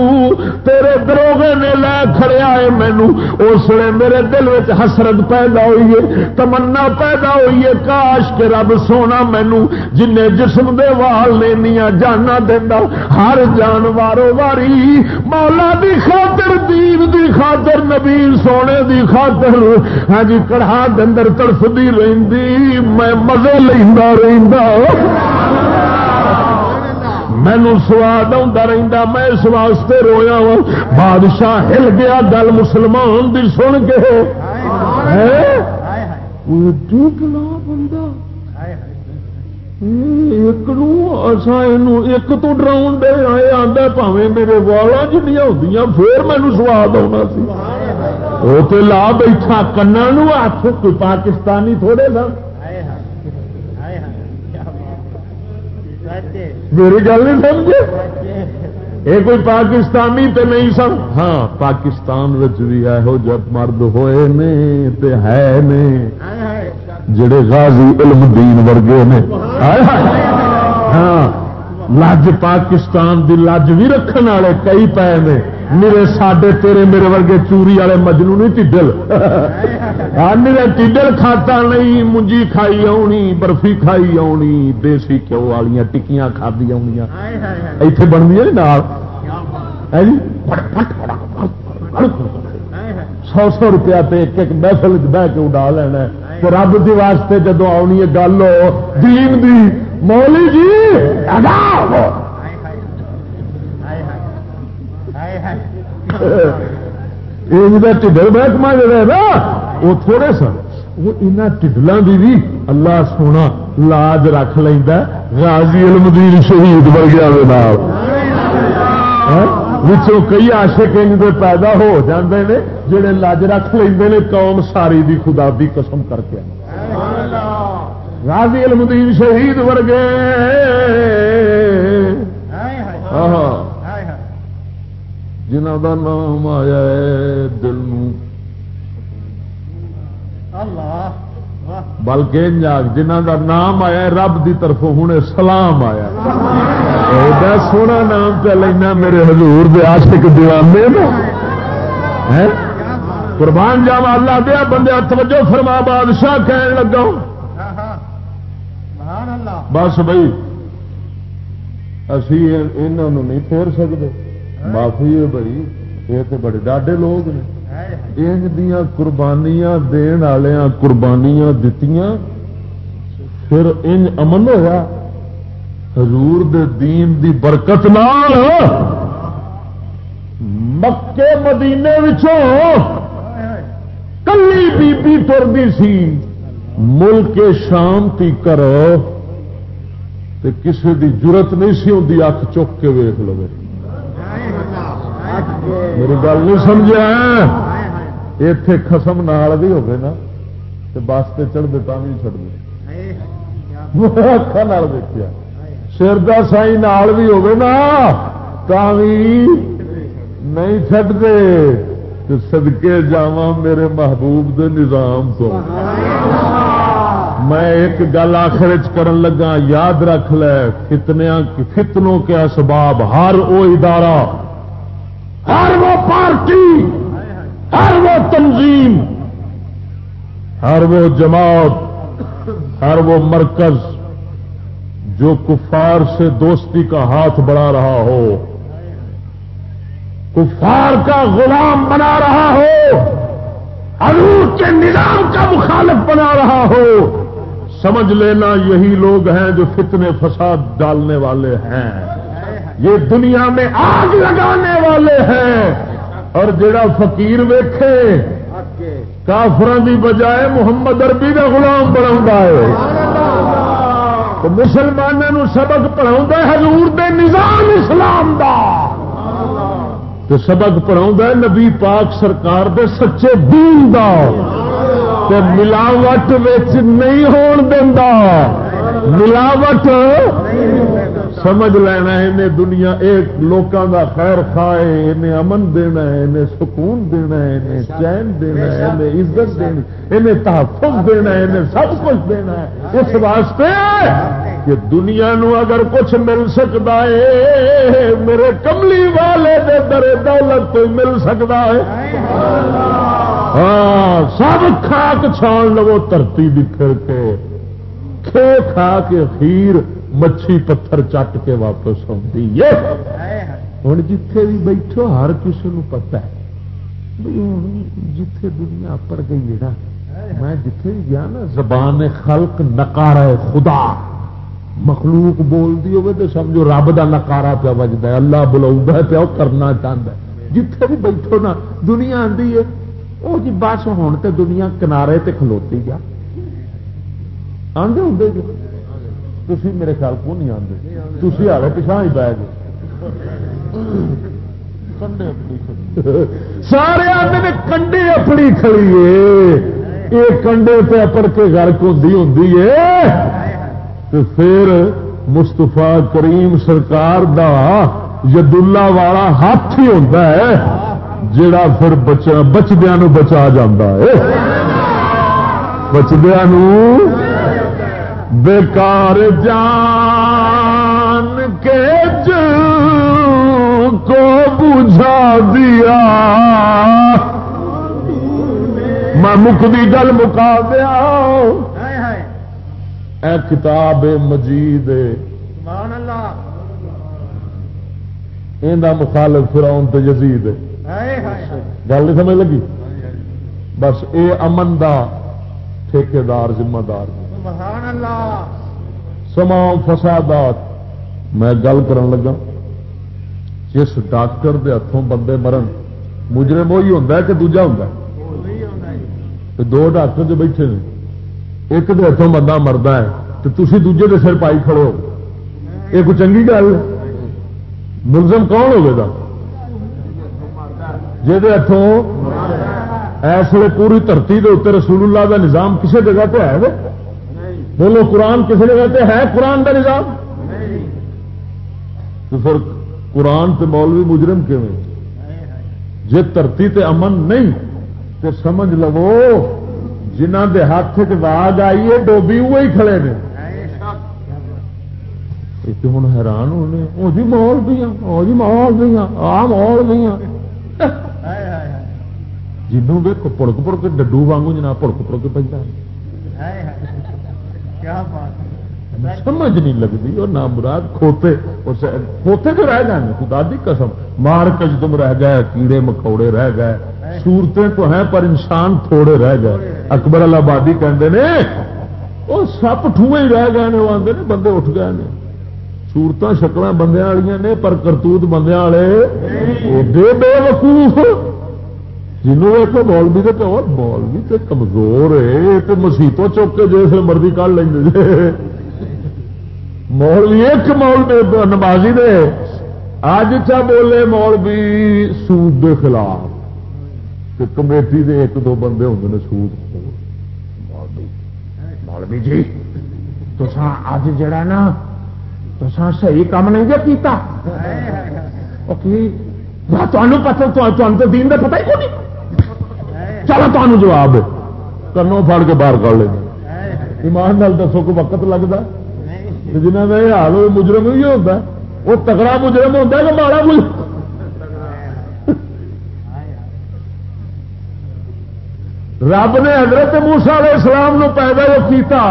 تیرے دروگے نے لے کھڑیا ہے مینو اس لیے میرے دل میں حسرت پیدا ہوئی ہے، تمنا پیدا ہوئی ہے۔ کاش کے رب سونا مینو جن جسم دے وال نے جانا دینا ہر جان وارو واری مولا دی خاطر دین دی خاطر نبی سونے دی خاطر۔ ہاں جی کڑھا دندر تڑفتی رہی میں مزے لینا رہتا مینو سواد آتا رہتا میں اس واسطے رویا وا بادشاہ ہل گیا گل مسلمان دی سن کے۔ بندہ۔ ایک تو ڈراؤن دے آئے آدھا پاوے میرے والا جنیا ہوں پھر مینو سواد آنا سی وہ تو لا بیٹھا کنا ہاتھ کوئی پاکستانی تھوڑے سا میری گل نہیں سمجھے یہ کوئی پاکستانی تے نہیں سن ہاں پاکستان بھی یہو جب مرد ہوئے نے تے ہے نے جڑے غازی علم دین ورگے نے۔ ہاں لج پاکستان دی لج بھی رکھنے والے کئی پے نے۔ میرے ساڈے تیرے میرے ورگے چوری والے مجنو نہیں ٹھڈل ہاں میرے ٹھڈل کھاتا نہیں منجی کھائی آنی برفی کھائی آنی دیسی گھیو والی ٹکیاں کھادی آنی ایتھے بن جی؟ سو سو روپیہ ایک ایک محفل بہ کے اڈا لینا رب دی واسطے جدو آنی ہے گل دین دی۔ مولی جی ٹھڈل محکمہ جڑا نا، وہ تھوڑے سن۔ وہ ان ٹھڈلوں کی بھی اللہ سونا لاج رکھ لینا غازی المدین شہید ورگیا کئی آشک پیدا ہو جاندے نے، جڑے لج رکھ لیں قوم ساری دی خدا دی قسم کر کے۔ غازی المدین شہید ورگے۔ جنہ کا نام آیا ہے دل اللہ۔ بلکہ جنہ کا نام آیا رب دی طرف ہوں سلام آیا سونا نام پہ لینا میرے حضور دے عاشق دیوانے قربان جاوا اللہ دیا بندے توجہ فرما، بادشاہ کہنے لگا۔ بس بھائی، اسی انہوں نہیں پھیر سکتے معافی ہے بڑی یہ تو بڑے ڈاڈے لوگ نے۔ انج دیا قربانیاں دن والیا قربانیاں دتیاں، پھر انج امن ہوا حضور دے دین دی برکت نال مکے مدینے کلی بی بی ترتی سی، ملک شام تی کرو کسی دی ضرورت نہیں سی ہوتی اکھ چک کے ویخ لو۔ میری گل نہیں سمجھا اتے خسم نال بھی ہوگی نا تو بس سے چڑھ دے بھی چڑھ دے اکھان دیکھا سر کا سائی نال بھی ہوگی نا بھی نہیں چڈتے سدکے جا میرے محبوب دے نظام تو۔ میں ایک گل آخر کرن لگا یاد رکھ لے فتنیا فتنوں کے اسباب ہر وہ ادارہ ہر وہ پارٹی، ہر وہ تنظیم، ہر وہ جماعت، ہر وہ مرکز جو کفار سے دوستی کا ہاتھ بڑھا رہا ہو، کفار کا غلام بنا رہا ہو، حضور کے نظام کا مخالف بنا رہا ہو۔ سمجھ لینا یہی لوگ ہیں جو فتنے فساد ڈالنے والے ہیں۔ یہ دنیا میں آگ لگانے والے ہیں۔ اور جڑا فقیر ویکھے کافران کی بجائے محمد اربی کا غلام بنا ہے۔ مسلمانوں سبق پڑھا حضور دے نظام اسلام دا۔ تو سبق پڑھا نبی پاک سرکار دے سچے دین دا۔ ملاوٹ نہیں ہون دینا ملاوٹ سمجھ لینا انہیں دنیا ایک لوگوں کا خیر خائے انہیں امن دینا ہے، انہیں سکون دینا ہے، انہیں چین دینا ہے، انہیں عزت دینی انہیں تحفظ دینا ہے، انہیں سب کچھ دینا ہے۔ اس واسطے کہ دنیا نو اگر کچھ مل سکتا ہے، میرے کملی والے دے در دولت تو مل سکتا ہے۔ ہاں سب کھاک چھان لو دھرتی بکھر کے۔ کھے کھا کے خیر مچھی پتھر چٹ کے واپس آتی ہے۔ ہوں جتھے بھی بیٹھو، ہر کسی کو پتا ہے۔ جتھے دنیا پڑ گئی ہے نا، میں جتھے بھی گیا نا، زبان خلق نکارا خدا۔ مخلوق بولتی ہوگی تو سمجھو رب کا نکارا پیا بجتا ہے، اللہ بلاؤ پیا کرنا چاہتا ہے۔ جتھے بھی بیٹھو نا، دنیا آتی ہے۔ وہ جی بس ہوں تو دنیا کنارے تے کھلوتی جا۔ آدھے ہوں جی تھی میرے خیال کو نہیں آتے تھی آ رہے پچھا ہی گئے سارے آدھے نے کنڈے اپنی کھڑی ہے۔ یہ کنڈے پہ اپڑ کے گرک ہوں تو پھر مستفا کریم سرکار دا یدلا والا ہاتھ ہی ہوتا ہے جڑا پھر بچدیا بچا جا ہے۔ بچدیا بیکار جان کے کو بجھا دیا۔ میں مکتی گل مکا دیا۔ اے کتاب مجید یہ مخالف فراؤن تو یزید گل نہیں سمجھ لگی؟ بس اے امن دا ٹھیکار ذمہ دار۔ سما فسادات میں گل کر لگا۔ جس ڈاکٹر دے ہاتھوں بندے مرن مجرم وہی ہوتا کہ دوجا ہوں دو ڈاکٹر جو بیٹھے ہیں ایک دے ہاتھوں بندہ مرد ہے تو تھی دوجے دے سر پائی کھڑو یہ کوئی چنگی گل ملزم کون ہوگا جہد ہاتھوں اس لیے پوری دھرتی کے اتنے رسول اللہ کا نظام کسی جگہ پہ ہے؟ بولو قرآن کسی نے کہتے ہے قرآن کا نظام؟ تو پھر قرآن تے مولوی مجرم کیون جی دھرتی تے امن نہیں تو سمجھ لو جنہ دے ہاتھ واگ آئی ہے، ڈوبی وہی کھڑے نے۔ ہوں حیران ہونے وہ جی مول دیا وہ جی مول دیا آ مول دیا جنوں ویکو پڑک پڑ کے ڈڈو وانگو جناب پڑک پڑ کے پہ سمجھ نہیں لگتی اور نہ مراد کھوتے کھوتے تو رہ گئے خدا دی قسم مار کج تم رہ گئے کیڑے مکوڑے رہ گئے سورتیں تو ہیں پر انسان تھوڑے رہ گئے اکبر آبادی کہتے ہیں وہ سپ ٹوئے ہی رہ گئے وہ آتے ہیں بندے اٹھ گئے ہیں سورت شکل بندے والی نے پر کرتوت بندے والے بے وقوف جنوب ایک مولوی کے پیو مولوی تو کمزور ہے تو مسیتوں چوک کے جیسے مرضی کر لیں مولوی ایک مولوی نمازی نے اج چا بولے مولوی، سود کے خلاف۔ کمیٹی دے ایک دو بندے ہوں سود مولوی جی تو اج جڑا نا تو صحیح کام نہیں جی کیتا۔ تمہیں پتا تو دین کا پتا ہی کون چلو تمہیں جواب کرنوں پڑ کے باہر کر لینا ایمان نال دسو کو وقت لگتا جنہ کا یہ حال مجرم ہی ہوتا وہ تگڑا مجرم ہوتا ہے کہ ماڑا مجرم رب نے حضرت موسا علیہ السلام نو پیدا جو کیتا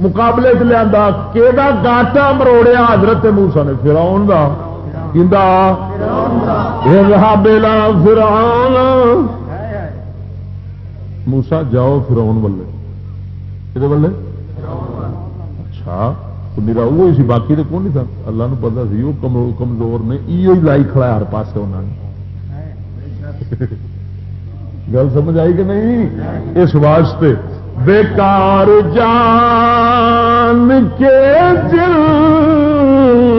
مقابلے چ لیا کہ گاٹا مروڑیا حضرت موسا نے؟ پھر آن کا بیلا فران موسا جاؤ فرون بلے کہ بلے اچھا میرا وہ سی، باقی تو کون نہیں تھا؟ اللہ نے پتا سی وہ کمزور کمزور نے یہ لائی کھڑا ہر پاس انہوں نے گل سمجھ آئی کہ نہیں؟ اس واسطے بیکار جان کے دل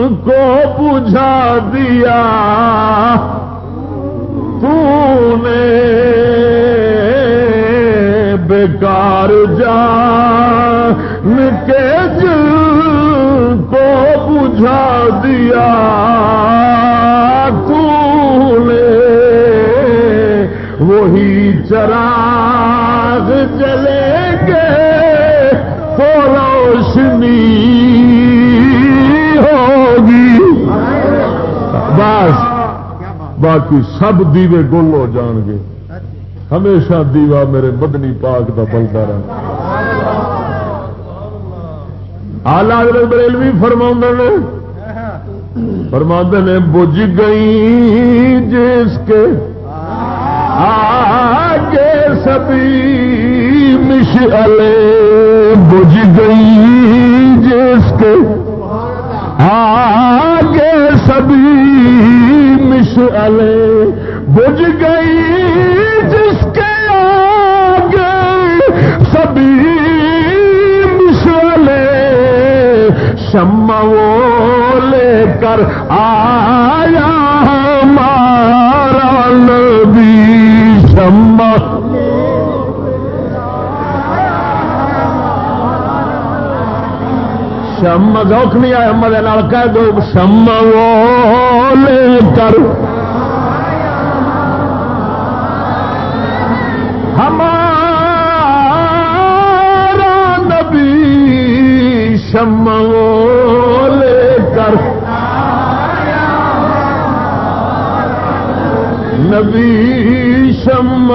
کو بجھا دیا۔ تو نے بیکار جان کے دل کو بجھا دیا۔ تو نے وہی چراغ جلے گے باقی سب دیوے گل ہو جان گے۔ ہمیشہ دیوا میرے مدنی پاک کا بلتا رہا آلہ بریلوی فرما نے فرما نے، بج گئی جس کے آگے سبھی مشعلے بج گئی جس کے آگے سبھی مشعلے بج گئی جس کے آگے سبھی مشعلے شم لے کر آیا ہمارا نبی شم شم ذوق نہیں آیا مدے کہہ دو شم وہ لے کر ہمارا نبی شم لے کر نبی شم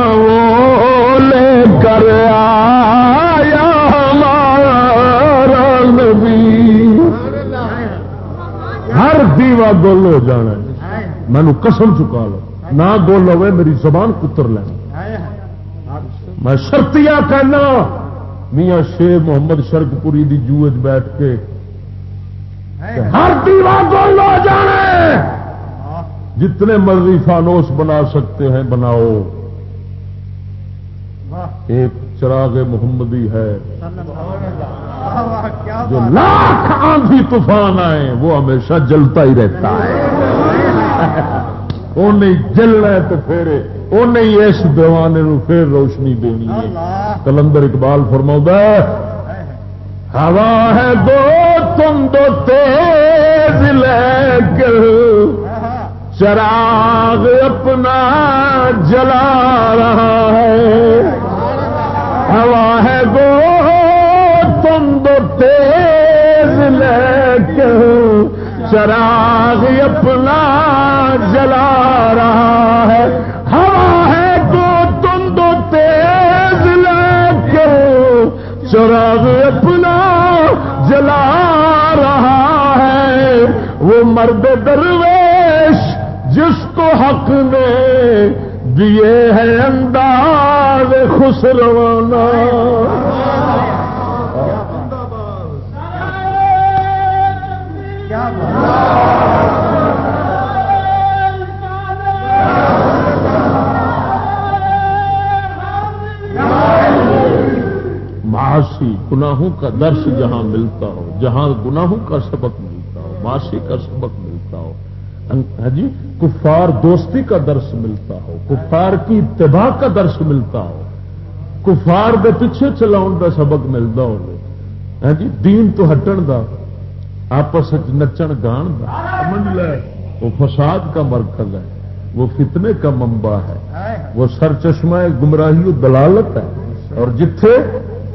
لے کر آیا ہر دیوا گول ہو جانا مینو قسم چکا لو۔ نہ گول ہوئے، میری زبان کتر لینا میں شرطیا کہنا، میاں شیر محمد شرک پوری دی جوج بیٹھ کے ہر دیوا گول ہو جتنے مرضی فانوس بنا سکتے ہیں بناؤ۔ ایک چراغ محمدی ہے، جو لاکھ آندھی طوفان آئے، وہ ہمیشہ جلتا ہی رہتا ہے۔ جلنا تو پھر انہیں اس دیوانے پھر روشنی دینی ہے۔ کلندر اقبال فرما ہوا ہے دو تم دو تیز لے کر چراغ اپنا جلا رہا ہے۔ ہوا ہے گو تم دو تیز لے کر چراغ اپنا جلا رہا ہے۔ ہوا ہے تو تم دو تیز لے کے چراغ اپنا جلا رہا ہے۔ وہ مرد درویش جس کو حق نے دیے ہیں انداز خسروانا معاشی گناہوں کا درس جہاں ملتا ہو، جہاں گناہوں کا سبق ملتا ہو، معاشی کا سبق ملتا ہو۔ ہاں جی کفار دوستی کا درس ملتا ہو، کفار کی اتباع کا درس ملتا ہو۔ کفار دے پیچھے چلاؤ کا سبق ملتا ہو۔ ہاں جی دین تو ہٹن دا۔ آپس نچن گان سمجھ لے. وہ فساد کا مرکز ہے. وہ فتنے کا منبع ہے. وہ سر چشمہ گمراہی و دلالت ہے. اور جتھے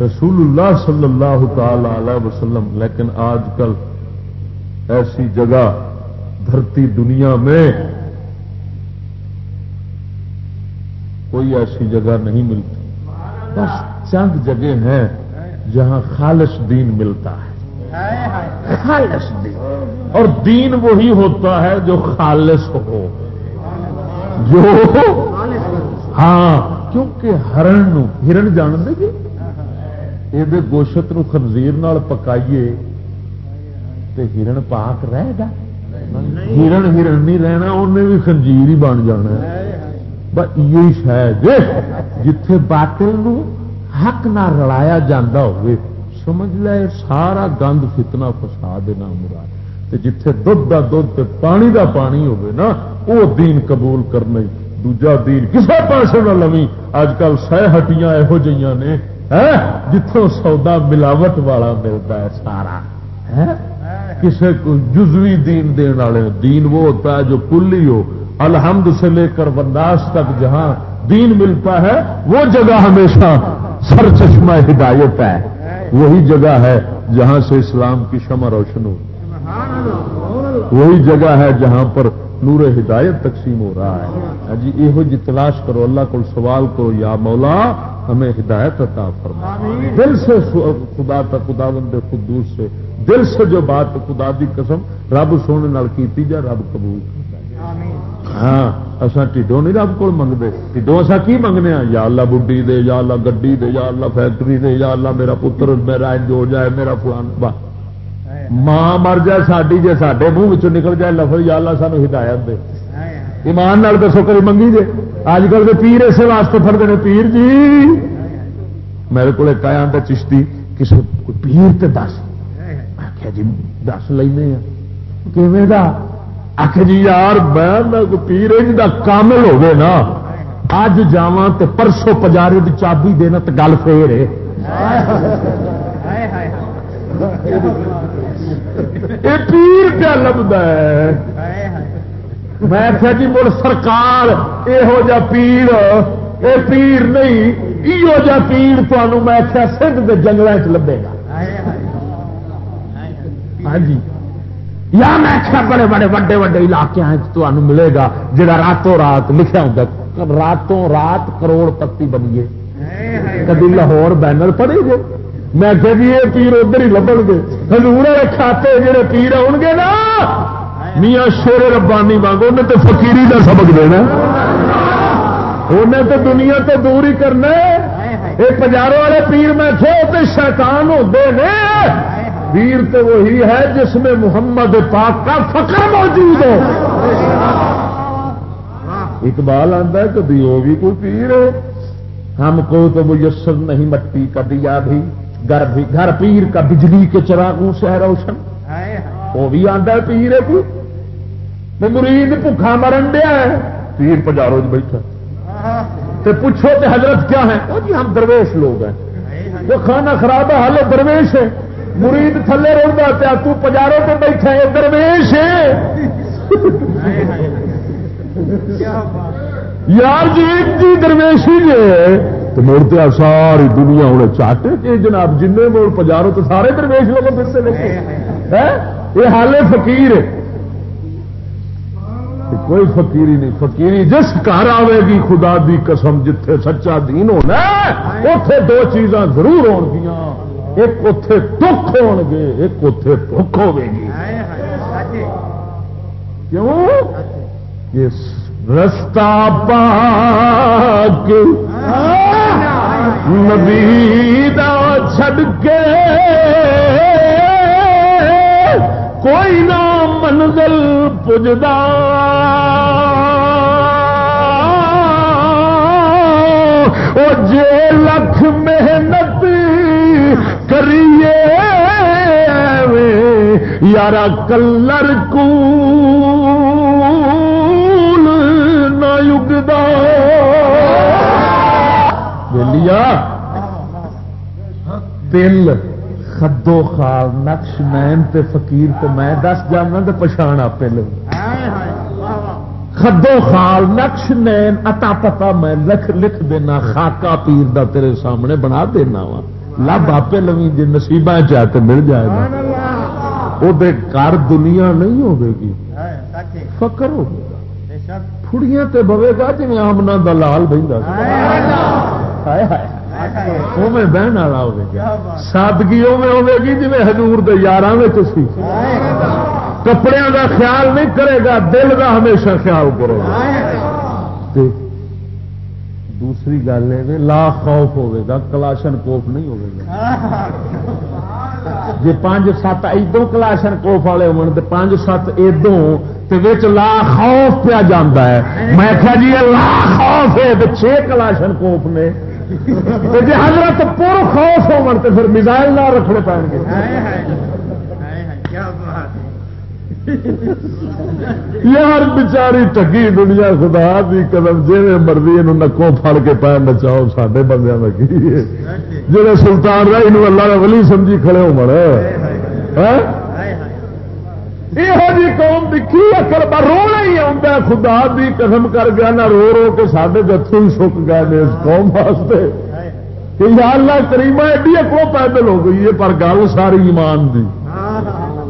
رسول اللہ صلی اللہ تعالی علیہ وسلم، لیکن آج کل ایسی جگہ، دھرتی دنیا میں کوئی ایسی جگہ نہیں ملتی۔ بس چند جگہ ہیں جہاں خالص دین ملتا ہے۔ خالص دین اور دین وہی ہوتا ہے جو خالص ہو۔ جو ہاں کیونکہ ہرن ہرن جان جی؟ دے گی یہ گوشت نو خنزیر پکائیے تے ہرن پاک رہے گا۔ ہرن ہرن نہیں رہنا انہیں بھی خنزیر ہی بن جانا۔ بس یہ شاید جتھے باطل نو حق نہ رلایا جاندہ ہوئے۔ سمجھ لے، سارا گند فتنہ فساد نہ مراد۔ جتھے دھد دا دھد پانی دا پانی ہوئے نا وہ دین قبول کرنا دوجا دین کسے پاسے نہ لوی اج کل سہ ہٹیاں یہو جہاں نے جتوں سودا ملاوٹ والا ملتا ہے سارا۔ کسی کو جزوی دین دین والے دین وہ ہوتا ہے جو کلی ہو۔ الحمد سے لے کر بنداس تک جہاں دین ملتا ہے، وہ جگہ ہمیشہ سر چشمہ ہدایت ہے۔ وہی جگہ ہے جہاں سے اسلام کی شمع روشن ہو۔ وہی جگہ ہے جہاں پر نور ہدایت تقسیم ہو رہا ہے۔ ہاں جی یہ جی تلاش کرو اللہ کو سوال کرو یا مولا ہمیں ہدایت عطا فرما۔ دل سے خدا تک خدا بندے خدوس سے دل سے جو بات خدا دی قسم رب سونے کی جا رب قبول۔ ہاں اصا ٹھڈو نہیں رب کو منگتے ٹھڈو اصا کی منگنے ہاں یا اللہ بڈی دے، یا اللہ گڈی دے، یا اللہ فیکٹری دے، یا اللہ میرا پتر، میرا جو جائے، میرا فلان۔ ماں مر جائے ساری جی سارے منہ نکل جائے لفظ، یا اللہ سانو ہدایت دے۔ ایمان نال دسو کری منگی جے۔ اج کل کے پیر اسے واسطے فرد نے۔ پیر جی میرے کو آیا چشتی کسی پیر تے دس۔ آخیا جی دس لینا آخ جی یار، میں پیر جی دا کامل ہوگے نا۔ اج جا تو پرسوں پجارے کی چابی دینا تو گل فیر ہے۔ پیر کیا لبدا ہے؟ میں آخیا جی مڑ سرکار یہو جا پیڑ یہ پیر نہیں یہ جا پیڑ تمہوں میں آخیا سندھ کے جنگل چ لبے گا۔ ہاں جی۔ یا میں آخیا بڑے بڑے وڈے وڈے علاقے تمہیں ملے گا جا راتوں رات لکھا ہوں راتوں رات کروڑ پتی بنیے۔ کبھی لاہور بینر پڑے گے؟ میں کہ یہ پیر ادھر ہی لبن گے۔ ہزور کھاتے جڑے پیر آؤ گے نا، میاں شیر ربانی مانگو انہیں تو فقیری کا سبق دینا۔ انہیں تو دنیا تو دور ہی کرنا یہ پجاروں والے پیر میں تھے تو شیطان ہوتے ہیں پیر تو وہی ہے جس میں محمد پاک کا فخر موجود ہو اقبال آتا ہے کبھی وہ بھی کوئی پیر ہے۔ ہم کو تو میسر نہیں مٹی کا دیا بھی گھر بھی گھر پیر کا بجلی کے چراغوں سے ہے روشن۔ وہ بھی آتا ہے پیر ہے کوئی۔ مرید بھوکھا مرن دیا ہے۔ پیر پجارو بیٹھا۔ تے پوچھو کہ حضرت کیا ہے وہ جی ہم درویش لوگ ہیں۔ وہ کھانا خراب ہے حال درویش ہے۔ مرید تھلے روڈا پیا، تو پجارو پہ بیٹھا ہے، درویش ہے۔ یار جی جی درویشی جی تو مڑتے ساری دنیا ہوں چاٹے کہ جناب جن موڑ پجارو تو سارے درویش لوگ پھر سے لگے یہ حال فقیر ہے۔ کوئی فقیری نہیں فقیری جس گھر آئے گی، خدا دی قسم، جتھے سچا دین ہونا اتے دو چیزاں ضرور ہو ایک اتے دکھ ہو گے ایک اتے دکھ ہوے گی کیوں؟ یہ رستہ پاک نبی چھڈ کے کوئی نہ منزل پجدا۔ جے لکھ محنت کریے یار کلر کو نہ دل خدو خال، نقش مین تے فقیر تے میں دس جانا تو پچھان آپ خدو خال، نقش نین اتا پتا میں لکھ لکھ دینا خاکا پیر دا تیرے سامنے بنا دینا وا۔ لب آپ لوی جی نصیب چاہتے مل جائے گا۔ وہ گھر دنیا نہیں ہوگی۔ فکر ہوگا فڑیاں تے بوے گا جی آمنا دلال بہت بہن والا ہوا سادگی ہوے گی جی ہزور یار کپڑے کا خیال نہیں کرے گا دل کا ہمیشہ خیال کرے گا۔ دوسری گل ہے لا خوف ہوگا کلاشن کوف نہیں ہوگا جی پانچ سات ادو کلاشن کوف والے ہو پانچ سات ادو لا خوف پیا جا ہے۔ میں کیا جی لا خوف ہے چھ کلاشن کوف نے۔ جی حضرت پور خوف ہو پھر میزائل نہ رکھنے پائیں گے یار بچاری ٹگی دنیا خدا دی قدم جی مرضی یہ نکوں پھڑ کے پیر بچاؤ سڈے بندے کا کی؟ جی سلطان رائی اللہ ولی سمجھی کھڑے ہو مرے ہاں؟ یہ جی قوم دکھی اکل پر رونا ہی آتا خدا دی قسم کر گیا، نہ رو رو کے سارے جتھے ہی سک گئے اس قوم واسطے۔ کہ یا اللہ کریما ایڈی اکو پیدل ہو گئی ہے، پر گل ساری ایمان دی۔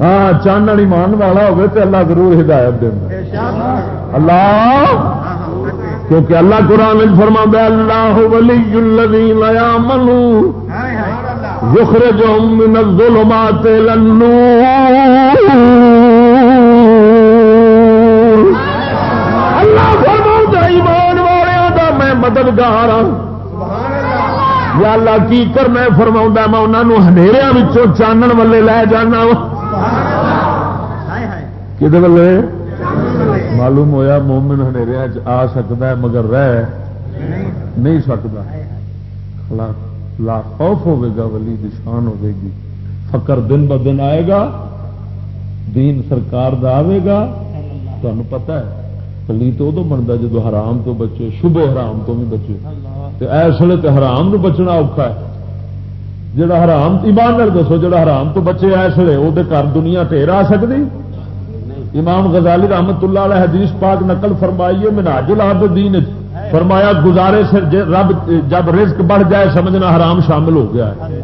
ہاں چانن ایمان والا ہوگا تو اللہ ضرور ہدایت دینا اللہ؟ کیونکہ اللہ قرآن فرما اللہ ولی الذین یامنوا یخرجهم من الظلمات الى النور۔ ایمان والوں کا میں مددگار ہوں یا اللہ، کی کر میں فرما میں انہوں نے چانن والے لے جانا ہاں۔ کہ معلوم ہویا مومن ہنیریا آ سکتا ہے مگر رہ نہیں سکتا لا خوف ہوے گا ولی دشان ہوے گی فکر دن ب دن آئے گا دین سرکار دا آئے گا تمہیں پتا ہے کلی تو ادو بنتا جدو حرام تو بچے شبھ حرام تو بھی بچے اس ویلے تو حرام تو بچنا اوکھا ہے جڑا حرام ایمان نال دسو، جڑا حرام تو بچے اس ویلے وہ گھر دنیا ٹھیر آ سکتی امام غزالی رحمت اللہ علیہ حدیث پاک نقل فرمائیے مناج العابدین فرمایا، گزارے سے رب، جب رزق بڑھ جائے، سمجھنا حرام شامل ہو گیا ہے۔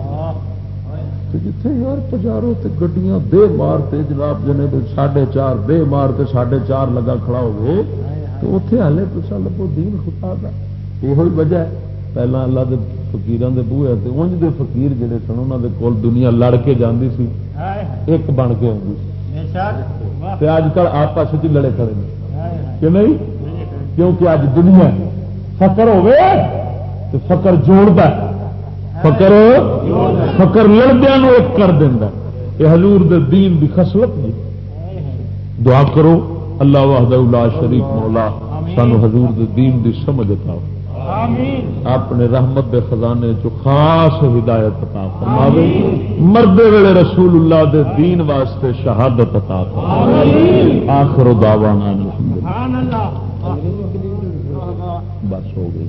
جتھے یار پجارو تے گڈیاں دے مارتے جناب جنے ساڑھے چار دے مارتے ساڑھے چار لگا کھڑا ہو تو اتنے ہالے تو لگو دین خدا کا یہ وجہ ہے۔ پہلا اللہ دے فقیران دے بوئے تے انج دے فقیر جڑے سن انہاں دے کول دنیا لڑ کے جاندی سی ایک بن کے آتی سی۔ اج کل آپس لڑے کھڑے کہ نہیں؟ کیونکہ اج دنیا فقر ہوے تو فقر جوڑتا ہے۔ فکر فکر لڑدیا ایک کر دینا یہ حضور دے دین دی خسلت جی۔ دعا کرو اللہ وحد اللہ شریف مولا سانو حضور دے دین دی سمجھ پاؤ اپنے رحمت دے خزانے جو خاص ہدایت عطا فرماوے۔ مرد ویلے رسول اللہ دے دین واسطے شہادت عطا فرماوے۔ آخر دعوانا الحمدللہ۔ بس ہو گئی۔